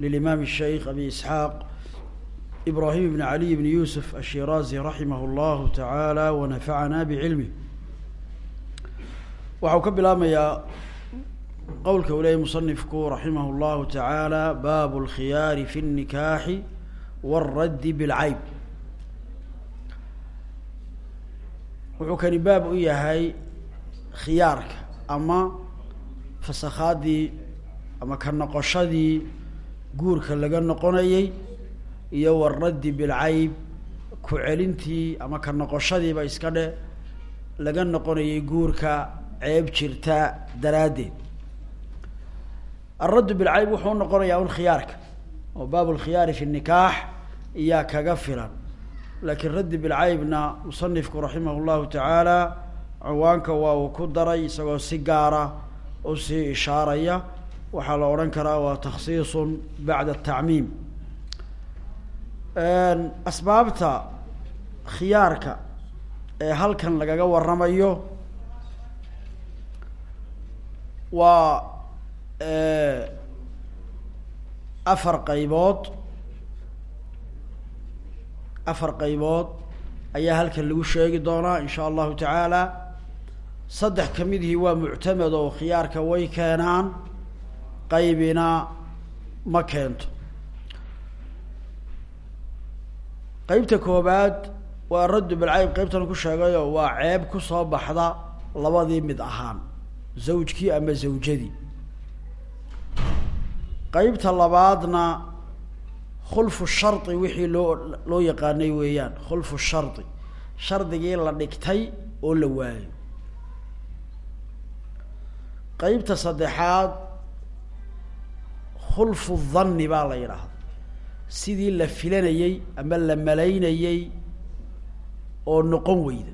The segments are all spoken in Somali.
للإمام الشيخ أبي إسحاق إبراهيم بن علي بن يوسف الشيرازي رحمه الله تعالى ونفعنا بعلمه waxau ka bilaabmayaa qowlka uu leeyay musanifku raximah اllahu tacaala baabu اlkhiyaari fi الnikaaxi wاlraddi bilcayb wuxuu kani baab u yahay khiyaarka ama fasakhaadii ama ka noqoshadii guurka laga noqonayey iyo waraddi bilcayb ku celintii ama ka noqoshadiiba iska dhe laga noqonayay guurka ceeb jirta daraaddeed. Alraddu bilcayb wuxuu unoqonayaa un khiyaarka oo baab lkhiyaari fi nikaax iyaa kaga filan. Laakiin raddi bilcaybna musanifku raximah llahu tacaala ciwaanka waa uu ku daray isagoo si gaara u sii ishaaraya waxaa la odhan karaa waa takhsiisun bacda atacmiim. Asbaabta khiyaarka ee halkan lagaga waramayo waa afar qaybood. Afar qaybood ayaa halkan lagu sheegi doonaa in sha allahu tacaala. Saddex kamidihii waa muctamed oo khiyaarka way keenaan qaybina ma keento. Qeybta koobaad waa raddu bilcayb. Qeybtan ku sheegayo waa ceeb ku soo baxda labadii mid ahaan zawjkii ama zawjadii. Qeybta labaadna khulfu shardi wixii loo loo yaqaanay weeyaan khulfu shardi shardigii la dhigtay oo la waayo. Qeybta saddexaad khulfu dhanni baa la yidhaahda sidii la filanayey ama la malaynayey oo noqon weyda.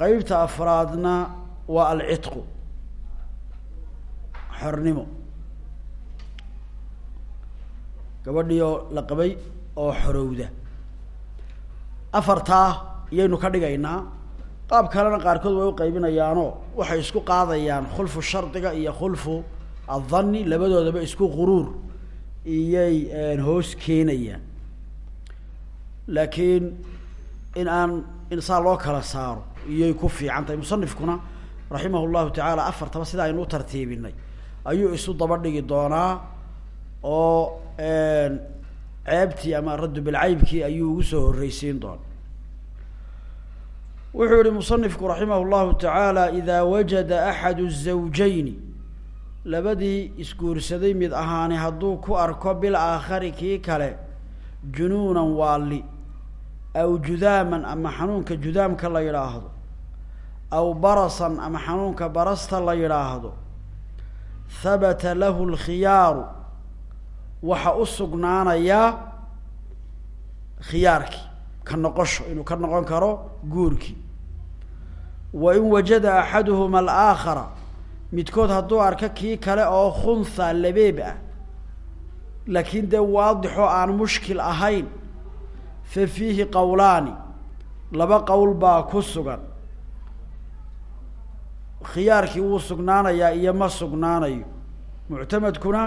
Qeybta afraadna waa alcitqu xornimo. Gabadhii oo la qabay oo xorowda. Afartaa iyaynu ka dhigaynaa qaab kalena qaarkood way uqaybinayaanoo waxay isku qaadayaan khulfu shardiga iyo khulfu adhanni labadoodaba isku quruur iyay hoos keenayaan laakiin in aan in saa loo kala saaro iyay ku fiican tahay musanifkuna raximah llahu tacaala afartaba sida aynu u tartiibinay ayuu isu daba dhigi doonaa oo ceebtii ama raddu bilcaybkii ayuu ugu soo horreysiin doona wuxuu yihi musanifku raximah llahu tacaala idaa wajada axadu الزawjayni labadii isguursaday mid ahaani hadduu ku arko bil aakhari kii kale junuunan waali aw judaaman ama xanuunka judaamka la yidhaahdo aw barasan ama xanuunka barasta la yidhaahdo habata lahu lkhiyaaru waxa u sugnaanayaa khiyaarkii ka noqosho inuu ka noqon karo guurkii. Wa in wajada axaduhuma alaakhara midkood hadduu arko kii kale oo khunha labeeb ah laakiin dee waadixoo aan mushkil ahayn fa fiihi qowlaani laba qowl baa ku sugan. Khiyaarkii wuu sugnaanayaa iyo ma sugnaanayo. Muctamadkuna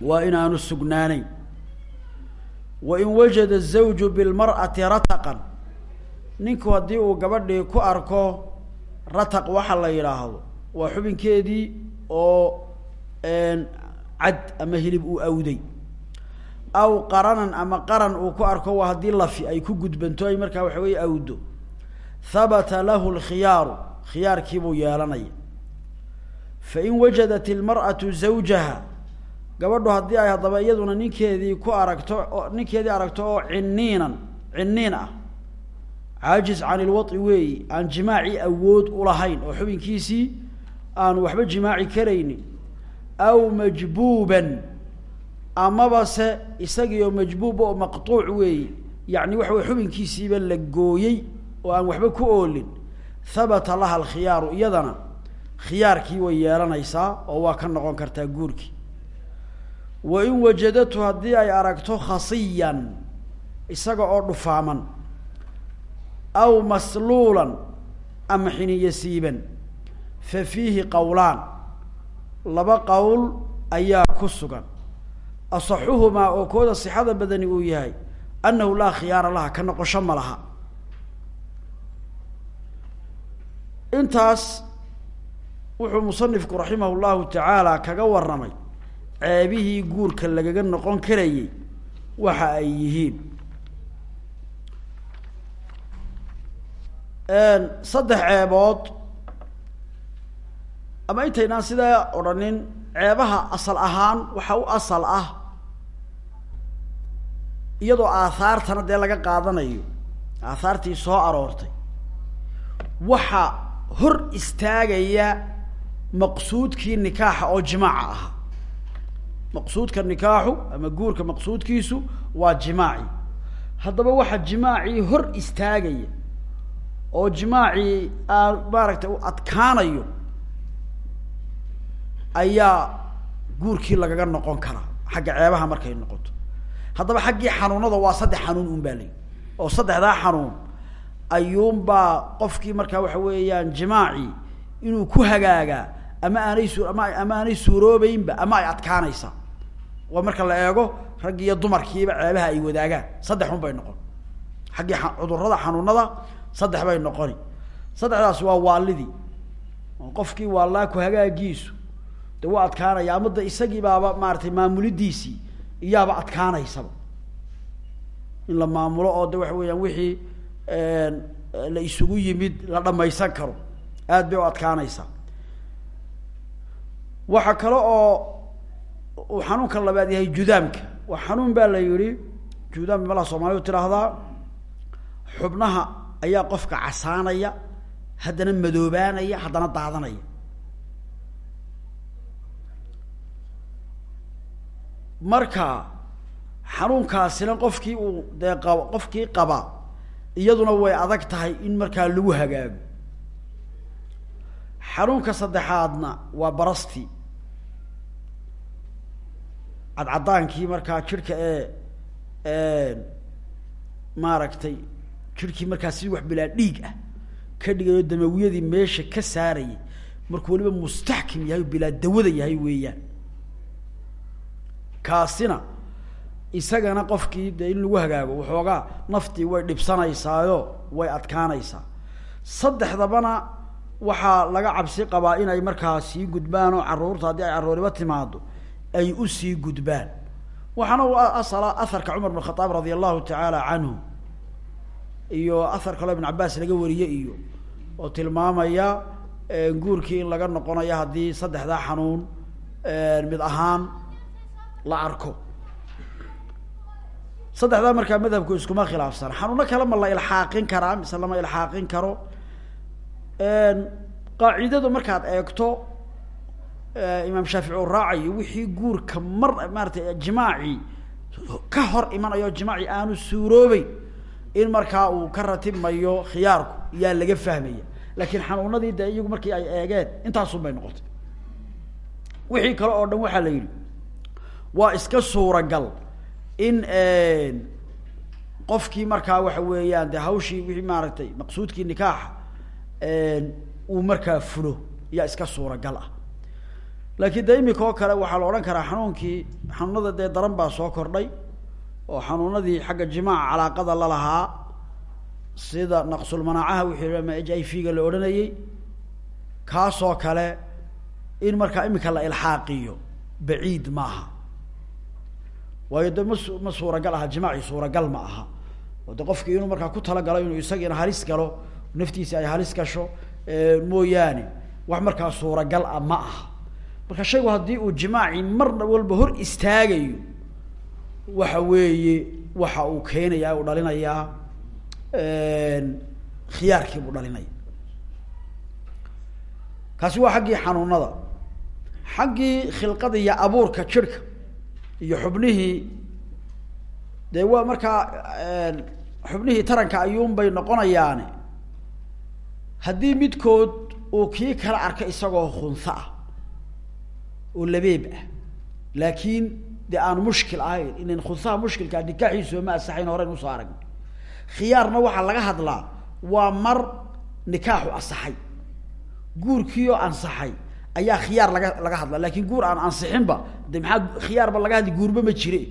waa inaanu sugnaanayn. Wa in wajada azawju bilmar'ati rataqan ninku haddii uu gabadhii ku arko rataq waxa la yidhaahdo waa xubinkeedii oo cad ama hilib uu awday. Aw qaranan ama qaran uu ku arko waa haddii lafi ay ku gudbanto ay markaa waxa weye awdo. Habata lahu lkhiyaaru khiyaarkiibuu yeelanaya. Fain wajadat ilmar'atu zawjaha gabadhu haddii ay haddaba iyaduna ninkeedii ku aragto ninkeedii aragto oo ciniinan ciniin ah. Caajis can ilwaطi weeyi aan jimaaci awood ulahayn oo xubinkiisii aanu waxba jimaaci karaynin aw majbuuban amaba se isagiioo majbuub oo maqtuuc weeye yacni waxa wey xubinkiisiiba la gooyey oo aan waxba ku oolin habata laha alkhiyaaru iyadana khiyaarkii way yeelanaysaa oo waa ka noqon kartaa guurkii. Wa in wajadatu haddii ay aragto khasiyan isaga oo dhufaaman aw masluulan ama xiniyo siiban fa fiihi qowlaan laba qowl ayaa ku sugan. Asaxuhumaa oo kooda sixada badani uu yahay annahu laa khiyaara laha ka noqosho ma laha. Intaas wuxuu musanifku raximah llahu tacaala kaga warramay ceebihii guurka lagaga noqon karayay waxa ay yihiin. Saddex ceebood ama intaynaan sidaa odhanin ceebaha asal ahaan waxa u asal ah. Iyadoo aathaartana dee laga qaadanayo aathaartii soo aroortay. Waxa hor istaagaya maqsuudkii nikaaxa oo jimaaca ahaa. Maqsuudka nikaaxu ama guurka maqsuudkiisu waa jimaaci. Haddaba waxa jimaacii hor istaagaya oo jimaacii aa maaragtay u adkaanayo ayaa guurkii lagaga noqon karaa xagga ceebaha markay noqoto. Haddaba xaggii xanuunada waa saddex xanuun un baa oo saddexdaa xanuun ayuunbaa qofkii markaa waxa weeyaan jimaacii inuu ku hagaagaa ama aanay su ama ama aanay suuroobeynba ama ay adkaanaysaa waa marka la eego raggi iyo dumarkiiba ceebaha ay wadaagaan. Saddex un bay noqon. Xaggii cudurrada xanuunada saddex bay noqoni. Saddexdaas waa waalidii. Oo qofkii waallaa ku hagaagiisu de waa adkaanaya ama de isagii baaba maaratay maamulidiisii iyaaba adkaanaysaba. In la maamulo oo de waxa weeyaan wixii la isugu yimid la dhamaysan karo aad bay u adkaanaysaa. Waxaa kale oo uu xanuunka labaad yahay judaamka. Waa xanuun baa la yihi judaam malaha soomaalidu tidhaahdaa xubnaha ayaa qofka casaanaya haddana madoobaanaya haddana daadanaya marka xanuunkaasina qofkii uu dee qab qofkii qaba iyaduna way adag tahay in markaa lagu hagaago. Xanuunka saddexaadna waa barasti. Cadcadaankii markaa jidhka ee maaragtay jidhkii markaa si wax bilaa dhiig ah ka dhigayo damawiyadii meesha ka saarayay markuu weliba mustaxkim yahay o bilaa dawada yahay weeyaan kaasina isagana qofkii dee in lagu hagaago waxoogaa naftii way dhibsanaysaayo way adkaanaysaa. Saddexdabana waxaa laga cabsi qabaa inay markaa sii gudbaan oo carruurta haddii ay carruuriba timaado ay u sii gudbaan. Waxaana u asala aharka cumar bn khadaab radia allahu tacaala canhu iyo ahar kaloo ibn cabaas laga wariye iyo oo tilmaamaya guurkii in laga noqonayo haddii saddexdaa xanuun mid ahaan la arko. Saddexdaa markaa madhabku iskuma khilaafsan. Xanuuno kale ma la ilxaaqin karaa mise lama ilxaaqin karo. Qaacidadu markaad eegto imaam shaafici uu raacayo wixii guurka mar maaratay jimaacii ka hor imanayo jimaaci aanu suuroobeyn in markaa uu ka ratibmayo khiyaarku. Yaa laga fahmaya. Laakiin xanuunadii dee iyagu markii ay eegeen intaasun bay noqotay. Wixii kale oo dhan waxaa la yidhi waa iska suuragal in qofkii markaa waxa weeyaan de hawshii wixii maaragtay maqsuudkii nikaaxa uu markaa fulo yaa iska suuragal ah. Laakiin de imika oo kale waxaa la odhan karaa xanuunkii xanuunada dee daran baa soo kordhay oo xanuunadii xagga jimaaca calaaqada la lahaa sida naqsulmanaacaha wixii ama h i v ga la odhanayey kaasoo kale in markaa imika la ilxaaqiyo baciid maaha waayo de ma ma suuragal aha jimaaci suuragal ma aha. Oo de qofkii inuu markaa ku talagalo inuu isagiina halis galo naftiisi ay halis gasho mooyaane wax markaa suuragal ah ma aha. Marka shaygu haddii uu jimaaci marna walba hor istaagayo waxa weeye waxa uu keenayaa uu dhalinayaa khiyaarkii buu dhalinaya kaasi waa xaggii xanuunada. Xaggii khilqada iyo abuurka jirhka iyo xubnihii dee waa markaa xubnihii taranka ayuunbay noqonayaane. Haddii midkood uu kii kala arka isagoo khunsa ah oo labeeb ah laakiin dee aan mushkil ahayn inan khunsaha mushkilkaa nikaaxiisu ma asaxayn horeyn u soo arag khiyaarna waxaa laga hadlaa waa mar nikaaxu asaxay guurkiioo ansaxay ayaa khiyaar laga laga hadlaa. Lakin guur aan ansixinba de maxaa khiyaarba laga hadli guurba ma jire.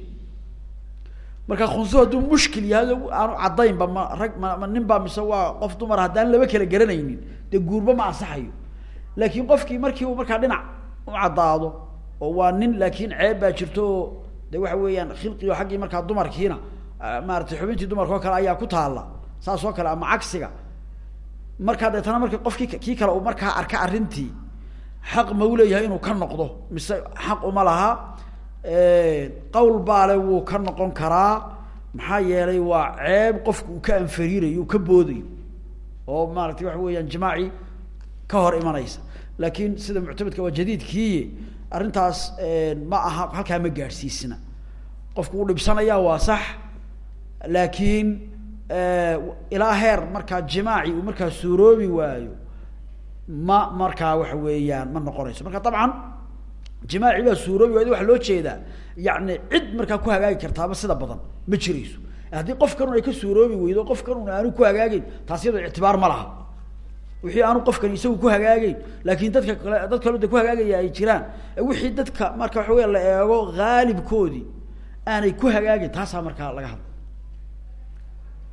Marka khunsuhu hadduu mushkil yahay aanu caddaynba ma rag ma ma mise waa qof dumar haddaan laba kala garanaynin dee guurba ma ansaxayo. Laakiin qofkii markii uu markaa dhinac u caddaado oo waa nin laakiin ceeb baa jirto oo de waxa weeyaan khilqi oo xaggii dumarkiina maaratay xubintii dumarka oo kale ayaa ku taalla saas oo kale ama cagsiga. Markaa deetana marka qofkii kii kale uu markaa arka arrintii xaq ma u leeyahay inuu ka noqdo. Mise xaq uma laha. Qawl baale wuu ka noqon karaa. Maxaa yeelay waa ceeb qofku uu ka anfariirayo uu ka boodayo oo maaratay waxa weeyaan jimaaci ka hor imanaysa. Laakiin sida muctamedka waa jadiidkiiye arrintaas ma aha halkaa ma gaadhsiisna qofku uu dhibsanaya waa sax. Laakiin ilaa heer markaa jimaaci uu markaa suuroobi waayo ma markaa waxa weeyaan ma noqonayso. Marka dabcan jimaaci baa suuroobi waxa loo jeedaa. Yani cid markaa ku hagaagi kartaaba sida badan ma jirayso. Haddii qofkan un ay ka suuroobi weydo qofkan un aanu ku hagaageyn taas ictibaar ma laha. Wixii aanu qofkan isagu ku hagaageyn laakin dadka kale dad kaleo de ku hagaagaya ay jiraan. Wixii dadka marka waxa weya la eego haalibkoodii aanay ku hagaagin taasaa markaa laga hadla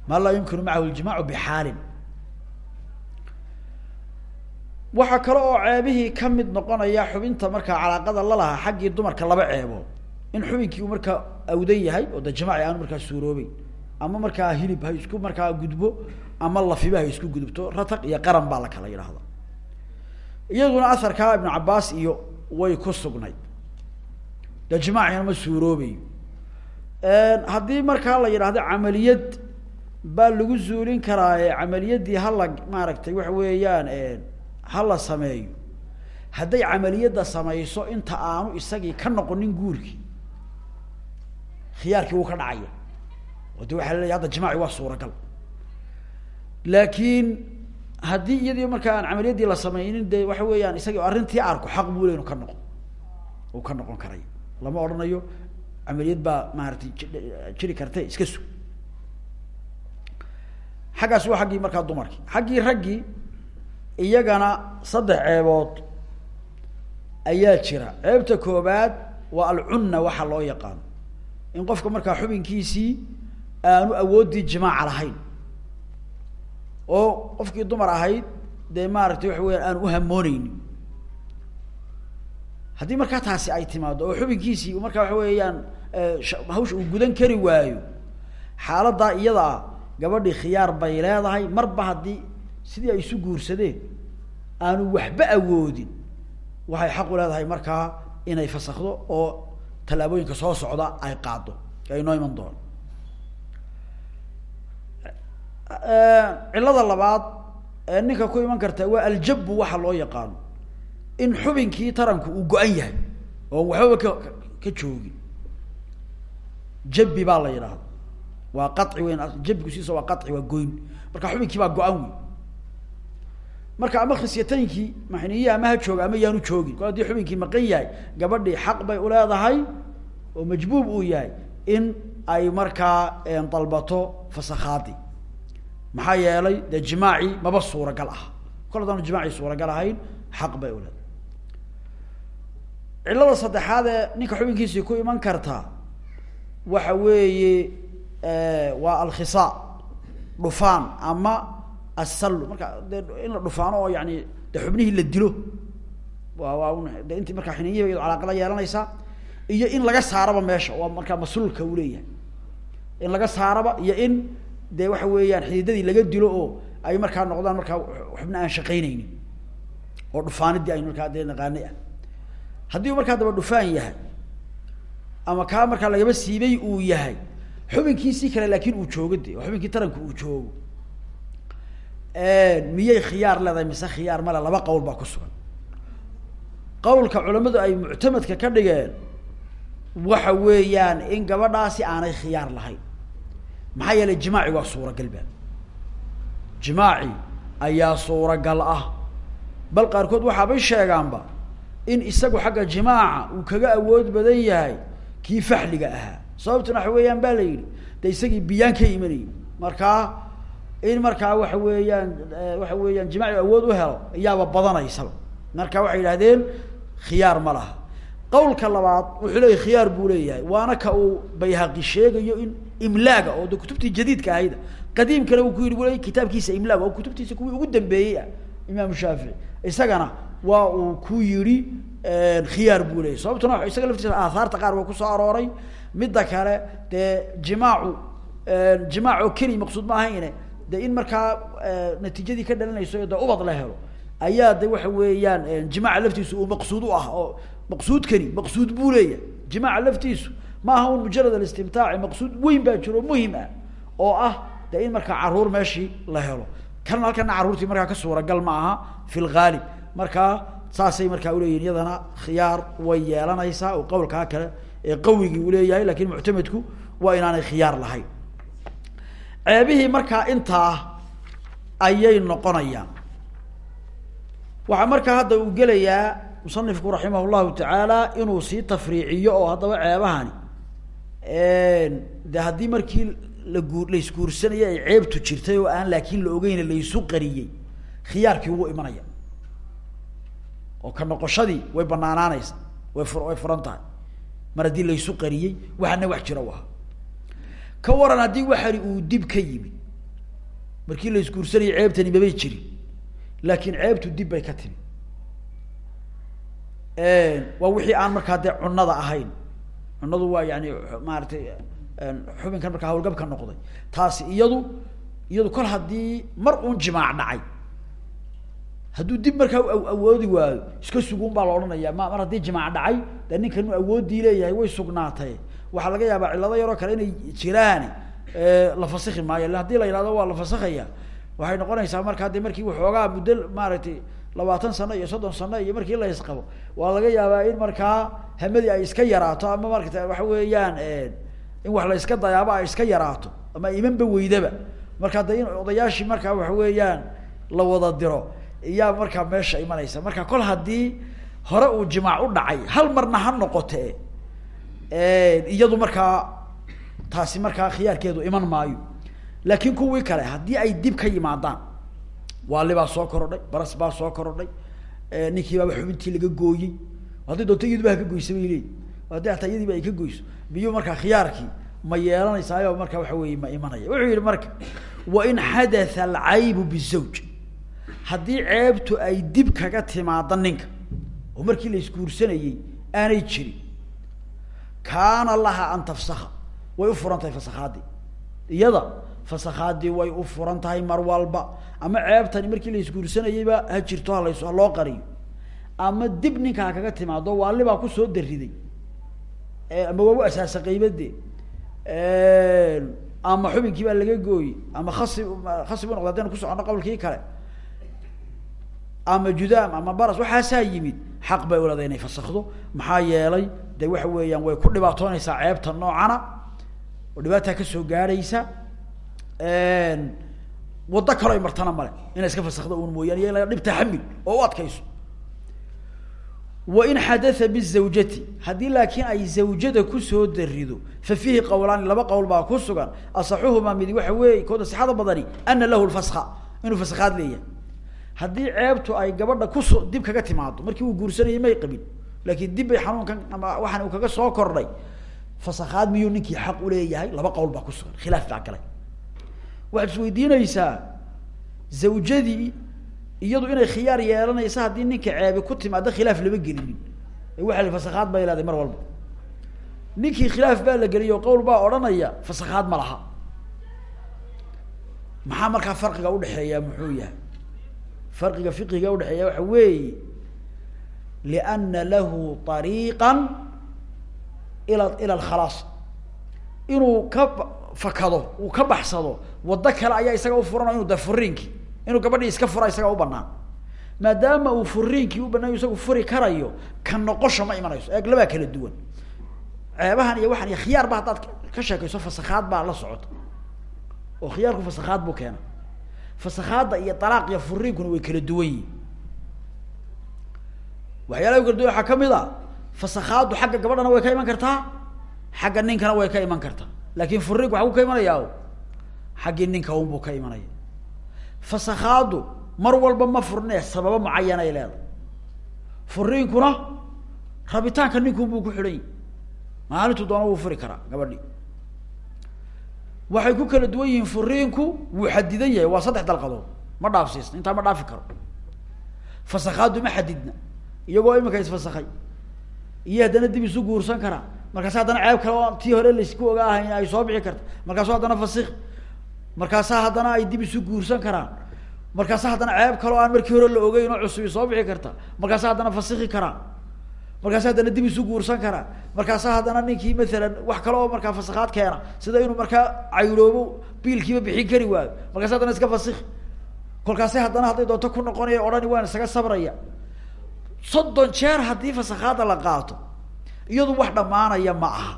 ma laa yumkinu macahu ljimaacu bixaalin waxaa kale oo ceebihii ka mid noqonaya xubinta markaa calaaqada lalahaa xaggii dumarka laba ceebood in xubinkii uu markaa awdan yahay oo de jimaaci aanu markaa suuroobeyn ama markaa hilib ha isku markaa gudbo ama lafiba ha isku gudubto rataq iyo qaran baa la kala yidhaahda iyaduna aharkaa ibnu cabaas iyo way ku sugnayd. De jimaacina ma suuroobeyo haddii markaa la yidhaahdo camaliyad baa lagu zuulin karaaye camaliyadii hala maaragtay waxa weeyaan hala sameeyo. Hadday camaliyadda samayso inta aanu isagii ka noqonin guurkii khiyaarkii wuu ka dhacaya. Oo de waxaa laleeyahy hadda jimaaci waa suuragal. Laakiin haddii iyadii markaa aan camaliyaddii la sameynin de waxa weeyaan isagii arrintii arko xaq buu ka noqo uu ka noqon karay. Lama odhanayo camaliyad baa maaratay jiri karte iska sug. Xaggaas waa xaggii markaa dumarkii. Xaggii raggii iyagana saddex ceebood ayaa jira. Ceebta koobaad waa alcunna waxa loo yaqaano in qofka markaa xubinkiisii aanu awooddii jimaaca lahayn. Oo qofkii dumar ahayd dee maaragtay waxa weyaan aan uhamooneynin haddii markaa taasi ay timaado oo xubinkiisii markaa waxa weeyaan hawsha uu gudan kari waayo xaaladdaa iyada gabadhii khiyaar bay leedahay. Marba haddii sidii ay isu guursadeen aanu waxba awoodin. Waxay xaq u leedahay markaa inay fasakdo oo tallaabooyinka soo socda ay qaado ay noo iman doono cillada labaad ee ninka ku iman karta waa aljabu waxa loo yaqaano. In xubinkii taranku uu go-an yahay oon waxbaba ka ka joogin. Jabi baa la yidhaahda waa qaci weyn jabigu siisa waa qaci waa goyn. Marka xubinkii baa go-an wey marka ama khisyataynkii maxniyi ama ha jooga ama yaanu joogin. Kol haddii xubinkii maqan yahay gabadhii xaq bay uleedahay oo majbuub uu yahay in ay markaa dalbato fasakhaadi. Maxaa yeelay dee jimaaci maba suuragal ah kol haddaanu jimaaci suuragal ahayn xaq bay uleedahay cillada saddexaad ee ninka xubinkiisii ku iman karta waxa weeye waa alkhisa dhufaan ama asallu. Marka de in la dhufaano oo yani de la dilo. Waa waa de intii markaa xiniyihi iyado calaaqa la yeelanaysaa iyo in laga saaraba meesha. Waa markaa masluulka uu leeyahay. In laga saaraba iyo in de waxa weeyaan xididadii laga dilo oo ay markaa noqdaan markaa xubna aan shaqaynaynin. Oo dhufaanidii aynu markaa dee naqaanay ah. Haddii u daba dhufaan yahay ama kaa markaa lagaba siibay uu yahay xubinkiisii kale laakin uu joogo de xubinkii taranka uu joogo miyay khiyaar leedahay mise khiyaar male laba qowl baa ku sugan. Qawlka culamadu ay muctamadka ka dhigeen waxa weeyaan in gabadhaasi aanay khiyaar lahayn. Maxaa yeelay jimaaci waa suuragal ba jimaaci ayaa suuragal ah. Bal qaarkood waxaabay sheegaanba in isagu xagga jimaaca uu kaga awood badan yahay kii faxliga ahaa. Sababtuna waxa weeyaan ba la yidhi de isagii biyaan ka imanayay markaa in markaa waxa weeyaan waxa weeyaan jimaaci awood u helo iyaaba badanaysaba. Marka waxay yidhahdeen khiyaar ma laha. Labaad wuxuu leeyahy khiyaar buu waana ka uu bayhaqi sheegayo in imlaaga oo de kutubtii jadiidka ahayda qadiimkana uu ku yidhi le kitaabkiisa imlaag oo kutubtiisa kuwii ugu dambeeyey ah imaam shaafici. Isagana waa uu ku yidhi khiyaar buu sababtuna isaga laftiisa aahaarta qaar waa ku soo arooray. Midda kale dee jimaacu jimaac oo keliya maqsuud ma ahayne de in markaa natiijadii ka dhalanayso de ubad la helo ayaa de waxa weeyaan jimaaca laftiisu uu maqsuud u ah oo maqsuudkani maqsuud buu leeyahay. Jimaaca laftiisu ma aha un mujarad alistimtaaci maqsuud weyn baa jiro muhiim ah oo ah de in markaa carruur meeshii la helo. Kan halkana carruurtii markaa ka suuragal ma aha fi lghaalib markaa saasay markaa uleeyihin iyadana khiyaar way yeelanaysaa oo qawlkaa kale ee qawigii uleeyahay laakiin muctamedku waa inaanay khiyaar lahayn ceebihii markaa intaa ayay noqonayaan. Waxaa markaa hadda uu gelayaa musanifku raximah llahu tacaala inuu sii tafriiciyo oo haddaba ceebahani de haddii markii laguur laysguursanaya ay ceebtu jirtay oo aan laakiin la ogeyna laysu qariyey khiyaarkii wuu imanaya. Oo ka noqoshadii way banaanaanaysa way way furan tahay. Mar haddii laysu qariyey waxana wax jira ahaa ka waran haddii waxani uu dib ka yimid markii la isguursanayay ceebtani mabay jirin laakiin ceebtu dib bay ka timi. Waa wixii aan markaa dee cunada ahayn. Cunadu waa yani maaratay xubinkan markaa hawlgabka noqday. Taasi iyadu iyadu kol haddii mar uun jimaac dhacay hadduu dib markaa awoodi waayo iska sugun baa la odhanaya ma mar haddii jimaac dhacay de ninkan uu awoodii leeyahay way sugnaatay waxaa laga yaabaa cillado yaroo kale inay jiraan la fasiki maayo. Illa haddii la yidhahdo waa la fasakhaya waxay noqonaysaa markaa de markii waxoogaa muddo maaragtay labaatan sano iyo soddon sano iyo markii la isqabo waa laga yaabaa in markaa hamadii ay iska yaraato ama marata waxa weeyaan in wax la iska dayaabo ay iska yaraato ama imanba weydaba. Markaa de in odayaashii markaa waxa weeyaan la wada diro iyaa markaa meesha imanaysa. Marka kol haddii hore uu jimaac u dhacay hal marna ha noqote iyadu markaa taasi markaa khiyaarkeedu iman maayo. Laakiin kuwii kale haddii ay dib ka yimaadaan waali baa soo korodhay baras baa soo korodhay ninkii baaba xubintii laga gooyey. Haddii doonto iyadu ba haka goysa bay leeyi haddii hataa iyadiiba ka goyso biyuu markaa khiyaarkii ma yeelanaysaayoo marka waxa weeye ma imanaya. Wuxuu yihi marka wain xadatha alcaybu bizawj. Haddii ceebtu ay dib kaga timaado ninka oo markii la isguursanayey aanay jirin kaana laha an tafsaka way u furan tahay fasakhaadii iyada fasakhaadii way u furan tahay mar walba. Ama ceebtani markii la isguursanayeyba ha jirto halays ha loo qariyo. Ama dib ninka ha kaga timaado waalibaa ku soo dariday. Ama waa u asaasa qaybade ama xubinkii baa laga gooyey. Ama khasi khasi bu noqda hadaynu ku socono qablkii kale. Ama judaam ama baras waxaasaa yimid xaq bay ulada inay fasakdo. Maxaa yeelay de waxa weeyaan way ku dhibaatoonaysaa ceebta noocana. Oo dhibaataa ka soo gaadhaysa waddo kaloo ay martana male. Inay iska fasakdo un mooyaan iyo in dhib taxamil oo u adkayso. Wain xadatha bizawjati haddii laakiin ay zawjada ku soo darido fa fiihi qowlaani laba qowl baa ku sugan. Asaxuhumaa midi waxa weeye kooda sixada badani ana lahu lfaska inuu faskaad leeyahay haddii ceebtu ay gabadha ku soo dib kaga timaado markii uu guursanayay may qabin. Laakiin dib bay xanuunkan ama waxaan uu kaga soo kordhay. Fasakhaad miyuu ninkii xaq uleeyahay laba qowl baa ku sugan. Khilaaf baa galay waxaad isweydiinaysaa zawjadii iyadu inay khiyaar yeelanaysa haddii ninka ceebi ku timaado khilaaf lama gelinin. Ee waxa la fasakhaad bay leedahay mar walba. Ninkii khilaaf baa la geliyay oo qowl baa odhanaya fasakhaad ma laha. Maxaa markaa farqiga udhexeeya muxuu yahay farqiga fiqiga udhexeeya waxa weeye liana lahu ariiqa ila ila alkhalaas. Inuu ka fakado uu ka baxsado waddo kale ayaa isaga ufuran inuu da furiinki inuu gabadhii iska fura isaga u banaan maadaama uu furiinkii u banayo isagu furi karayo ka noqosha ma imanayso. Eeg labaa kala duwan. Ceebahan iyo waxan iyo khiyaar ba haddaad ka sheekayso fasakhaad baa la socota. Oo khiyaarku fasakhaad buu keena fasakhaadda iyo dalaaq iyo furiinkuna way kala duwan yihiin waxyaalaha kala duwan waxaa ka mid a fasakhaaddu xagga gabadhana way ka iman kartaa xagga ninkana way ka iman kartaa. Laakin furiinku waxa ku ka imanayaa xaggii ninka unbuu ka imanaya. Fasakhaaddu mar walba ma furne sababo mucayan ay leedahay. Furiinkuna rabitaanka ninkunbuu ku xidhan maalintu doona wuu furi karaa gabadhii waxay ku kala duwan yihiin furiinku wuu xadidan yahay. Waa saddex dalqadood. Ma dhaafsiisna. Intaa ma dhaafi karo. Fasakhaaddu ma xadidna. Iyagoo imika isfasakay iyo haddana dib isu guursan karaa markaas haddana ceeb kale oo tii hore la isku oga ahayn ay soo bixi karta. Markaasu haddana fasik markaasaa haddana ay dib isu guursan karaan. Markaasa haddana ceeb kale oo aan markii hore la ogeyn oo cusubi soo bixi karta. Markaasa haddana fasiki karaan markaasa haddana dib isu guursan karaan markaasa haddana ninkii maalan wax kale oo markaa fasakhaad keena sida inuu markaa cayroobo biilkiiba bixin kari waayo. Markaasa haddana iska fasiki kolkaasi haddana hadday doonto ku noqonaya odhani waan isaga sabraya. Soddon jeer haddii fasakhaadda la qaato iyadu wax dhammaanaya ma aha.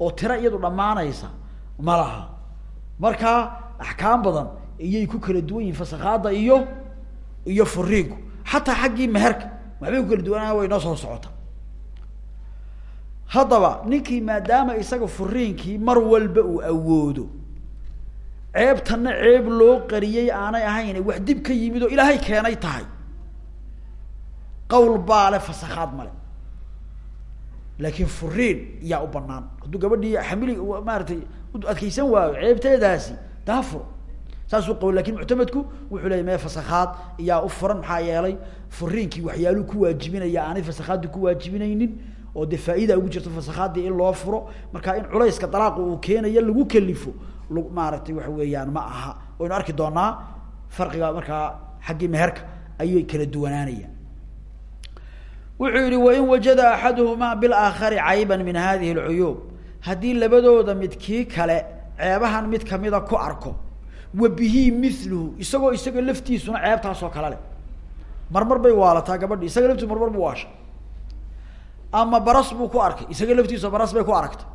Oo tiro iyadu dhammaanaysa ma laha. Markaa axkaam badan iyay ku kala duwan yihiin fasakhaadda iyo iyo furiinku xataa xaggii meherka waxbay ku kala duwanaa way noo soo socota. Haddaba ninkii maadaama isaga furiinkii mar walba uu awoodo ceebtanna ceeb loo qariyey aanay ahayn wax dib ka yimid oo ilaahay keenay tahay. Qawl baale fasakhaad male laakiin furiin yaa u banaan hadduu gabadhii xamili maaratay adkaysan waayo ceebteedaasi daa furo saasuu qawl laakiin muctamadku wuxuu leeyay mee fasakhaad iyaa u furan maxaa yeelay furiinkii waxyaaluu ku waajibinaya aanay fasakhaaddi ku waajibinaynin oo dee faa-ida ugu jirto fasakhaadii in loo furo. Marka in culayska dalaaqu uu keenayo lagu kelifo maaragtay waxa weeyaan ma aha. Waynu arki doonaa farqiga markaa xaggii meherka ayay kala duwanaanayaan. Wuxuu yihi wain wajada axaduhumaa bilaakhari cayban min hadihi alcuyuub haddii labadooda midkii kale ceebahan mid kamida ku arko wa bihi isagoo isaga laftiisuna ceebtaasoo kale leh. Marmar bay waalataa gabadhi isaga laftiisu marmar bu waashay. Ama baras buu ku arkay isaga laftiisa baras bay ku aragtay.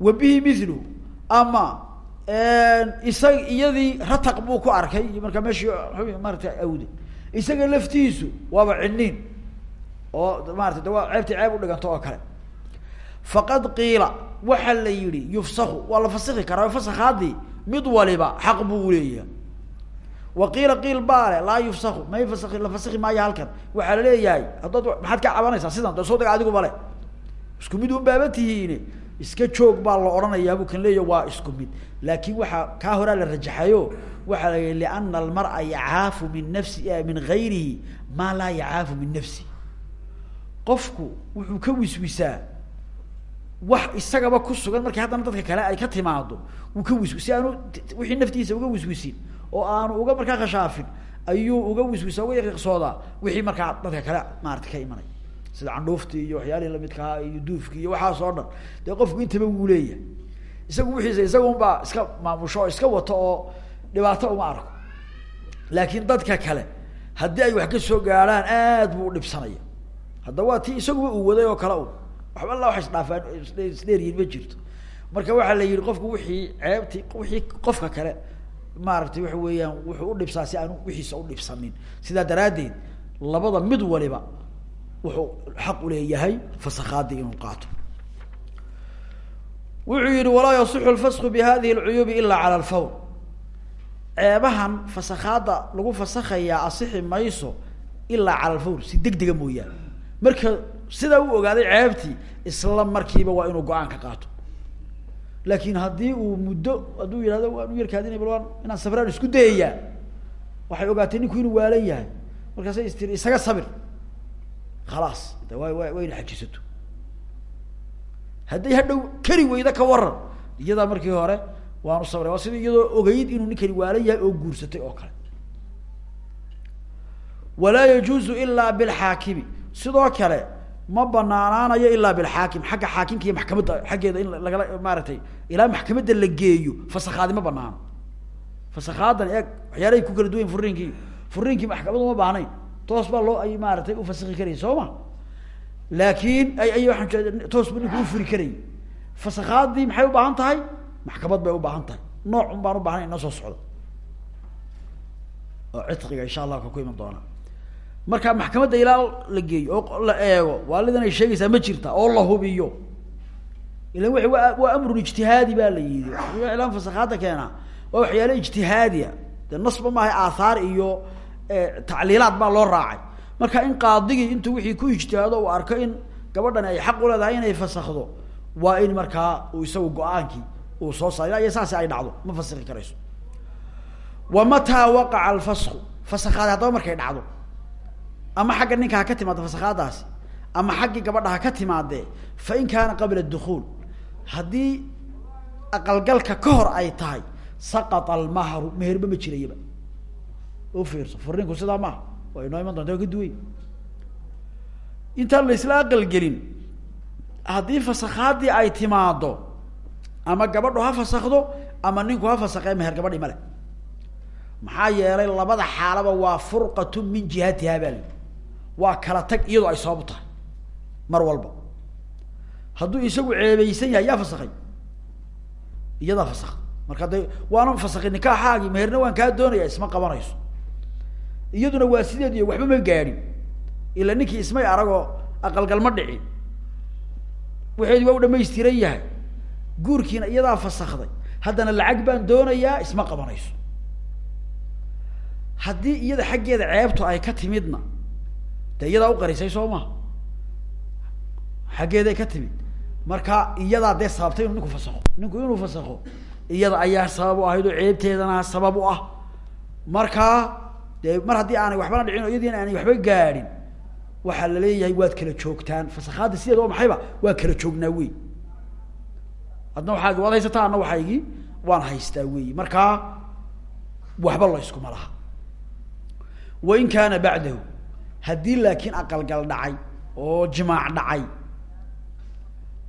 Wa bihi miluhu ama isag iyadii rataq buu ku arkay markaa meeshii maarata awde isaga laftiisu waaba ciniin oo maarata de waa ceebtii ceeb udhiganto oo kale. Faqad qiila waxa la yihi yufsaku waa la karaa fasakhaadii mid waliba xaq buu uleeyahay wa qiila qiil baale laa yufsaku may fas la fasiki maayo halkan. Waxaa la leeyahay haddaad maxaad ka cabanaysaa sidan de soo daga adigu bale isku mid un baaba iska joog baa la odhanayaa buu kan leeya waa isku mid. Laakin waxaa kaa horaa la rajaxayo waxaa la yihi liana almar'a yacaafu min nafsi min gayrihi maa laa yacaafu min nafsi. Qofku wuxuu ka wiswisaa wax isagaba ku sugan markii haddana dadka kale ay ka timaado wuu ka wiswi wixii naftiisa uga wiswisin oo aanu uga markaa khashaafin ayuu uga wiswisa uga yaqiiqsoodaa wixii markaa dadka kale maarata ka imanay. Sida candhuuftii iyo waxyaalihii lamidkahaa iyo duufkii iyo waxaas oo dhan. Dee qofku intaba wuu leeyahay. Isagu wixiisa isaga un baa iska maamusho iska wato oo dhibaato uma arko. Laakiin dadka kale haddii ay wax ka soo gaadhaan aad buu udhibsanaya hadda waa tii isaguba uu waday oo kale un waxba alla wax isdhaafaan isdheeryihin ma jirto. Marka waxaa la yihi qofku wixii ceebti wixii qofka kale maaragtay waxa weeyaan wuxuu udhibsaa si aanu wixiisa udhibsanin sidaa daraaddeed labada mid waliba wuxuu xaq uleeyahay fasakhaadii inuu qaato. Wuxuu yihi walaa yasixu lfasku bi hadihi lcuyuubi cala alfawr. Ceebahan fasakhaadda lagu fasakhayaa asixi mayso ilaa cala alfawr si deg dega mooyaane. Marka sidaa u ogaaday ceebtii isla markiiba waa inuu go'aan ka qaato. Laakin haddii uu muddo hadduu yihahdo waan u yarkaadinay bal waan inaan sabraan isku dayayaa waxay ogaatay ninku inuu waalan yahay. Markaasay is tiri isaga sabir. Khalaas de wa wa wayna xajisato. Hadhow kari weyda ka waran iyadaa markii hore waanu sabray. Waa sida iyadoo ogeyd inuu ninkani waalan yahay oo guursatay oo kale. Walaa yajuuzu ilaa bilxaakimi sidoo kale ma banaanaanayo ilaa bilxaakim. Xagga xaakimka iyo maxkamadda xaggeeda in lagala maaragtay ilaa maxkamadda la geeyo fasakhaadi ma banaano fasakaadan eeg waxyaalahay ku kala duwan furiinkii furiinkii maxkamad uma baahnayn. Toos baa loo ay maaratay ufasiki karayy soo ma? Laakiin ay ay waaan toos ba ninku ufuri karayy fasakaadii maxay ubaahan tahay? Maxkamad bay ubaahan tahay. Nooc un baan ubaahnay inoo soo socda oo cidqiga insha allah ka ku iman doona marka maxkamadda ilaa la geeyo oo la eego waalidan ay sheegaysaa ma jirta oo la hubiyo. Ilan wa waa amrun ijtihaadi baa la yidhi. Ilaan fasakaada keenaa waa waxyaale ijtihaadiya. Dee nasba maaha aathaar iyo tacliilaad baa loo raacay. Marka in qaadigii intuu wixii ku ijtihaado uu arko in gabadhani ay xaq uleedahay inay fasakdo waa in markaa uu isagu go'aankii uu soo saar iyo saasi ay dhacdo. Ma fasiki karayso. Wa mataa waqaca alfasku fasakaadi haddaba markay dhacdo ama xagga ninka ha ka timaado fasakaadaasi ama xaggii gabadha ha ka timaadee fa in kaana qabla dukuul haddii aqalgalka ka hor ay tahay saqata almahru meherba ma jirayaba u fiirso furinku sidaa maaha waa inoo iman doonta waa ka duway intaan la isla aqalgelin haddii fasakaadii ay timaado ama gabadhu ha fasakdo ama ninku ha fasakee meher gabadhi male maxaa yeelay labada xaalaba waa furqatu min jihatiha baa waa kala tag iyadoo ay sabab u tahay. Mar walba. Hadduu isagu ceebeysan yahay yaa fasakay iyadaa fasakda marka de waana fasakay nikaaxaagii meherna waan kaa doonaya isma qabanayso. Iyaduna waa sideed iyo waxba ma gaadhin ila ninkii ismay aragoo aqalgal ma dhicin waxeedi waa u dhamaystiran yahay. Guurkiina iyadaa fasakday haddana lacag baan doonayaa isma qabanayso. Haddii iyada xaggeeda ceebtu ay ka timidna dee iyadaa uqarisay soo maha xaggeeday ka timid. Marka iyadaa dee sababtay inuu ninku fasakho ninku inuu fasakho iyada ayaa sabab u ahayd oo ceebteedana sabab u ah. Markaa dee mar haddii aanay waxbana dhicin oo iyadiina aanay waxba gaadhin waxaa la leeyahay waad kala joogtaan. Fasakhaadda sideeda oo maxayba? Waa kala joognaa wey adna waxaagi waad haysataa waan haystaa wey markaa waxba la iskuma laha. Wain kaana bacdahu haddii laakiin aqalgal dhacay oo jimaac dhacay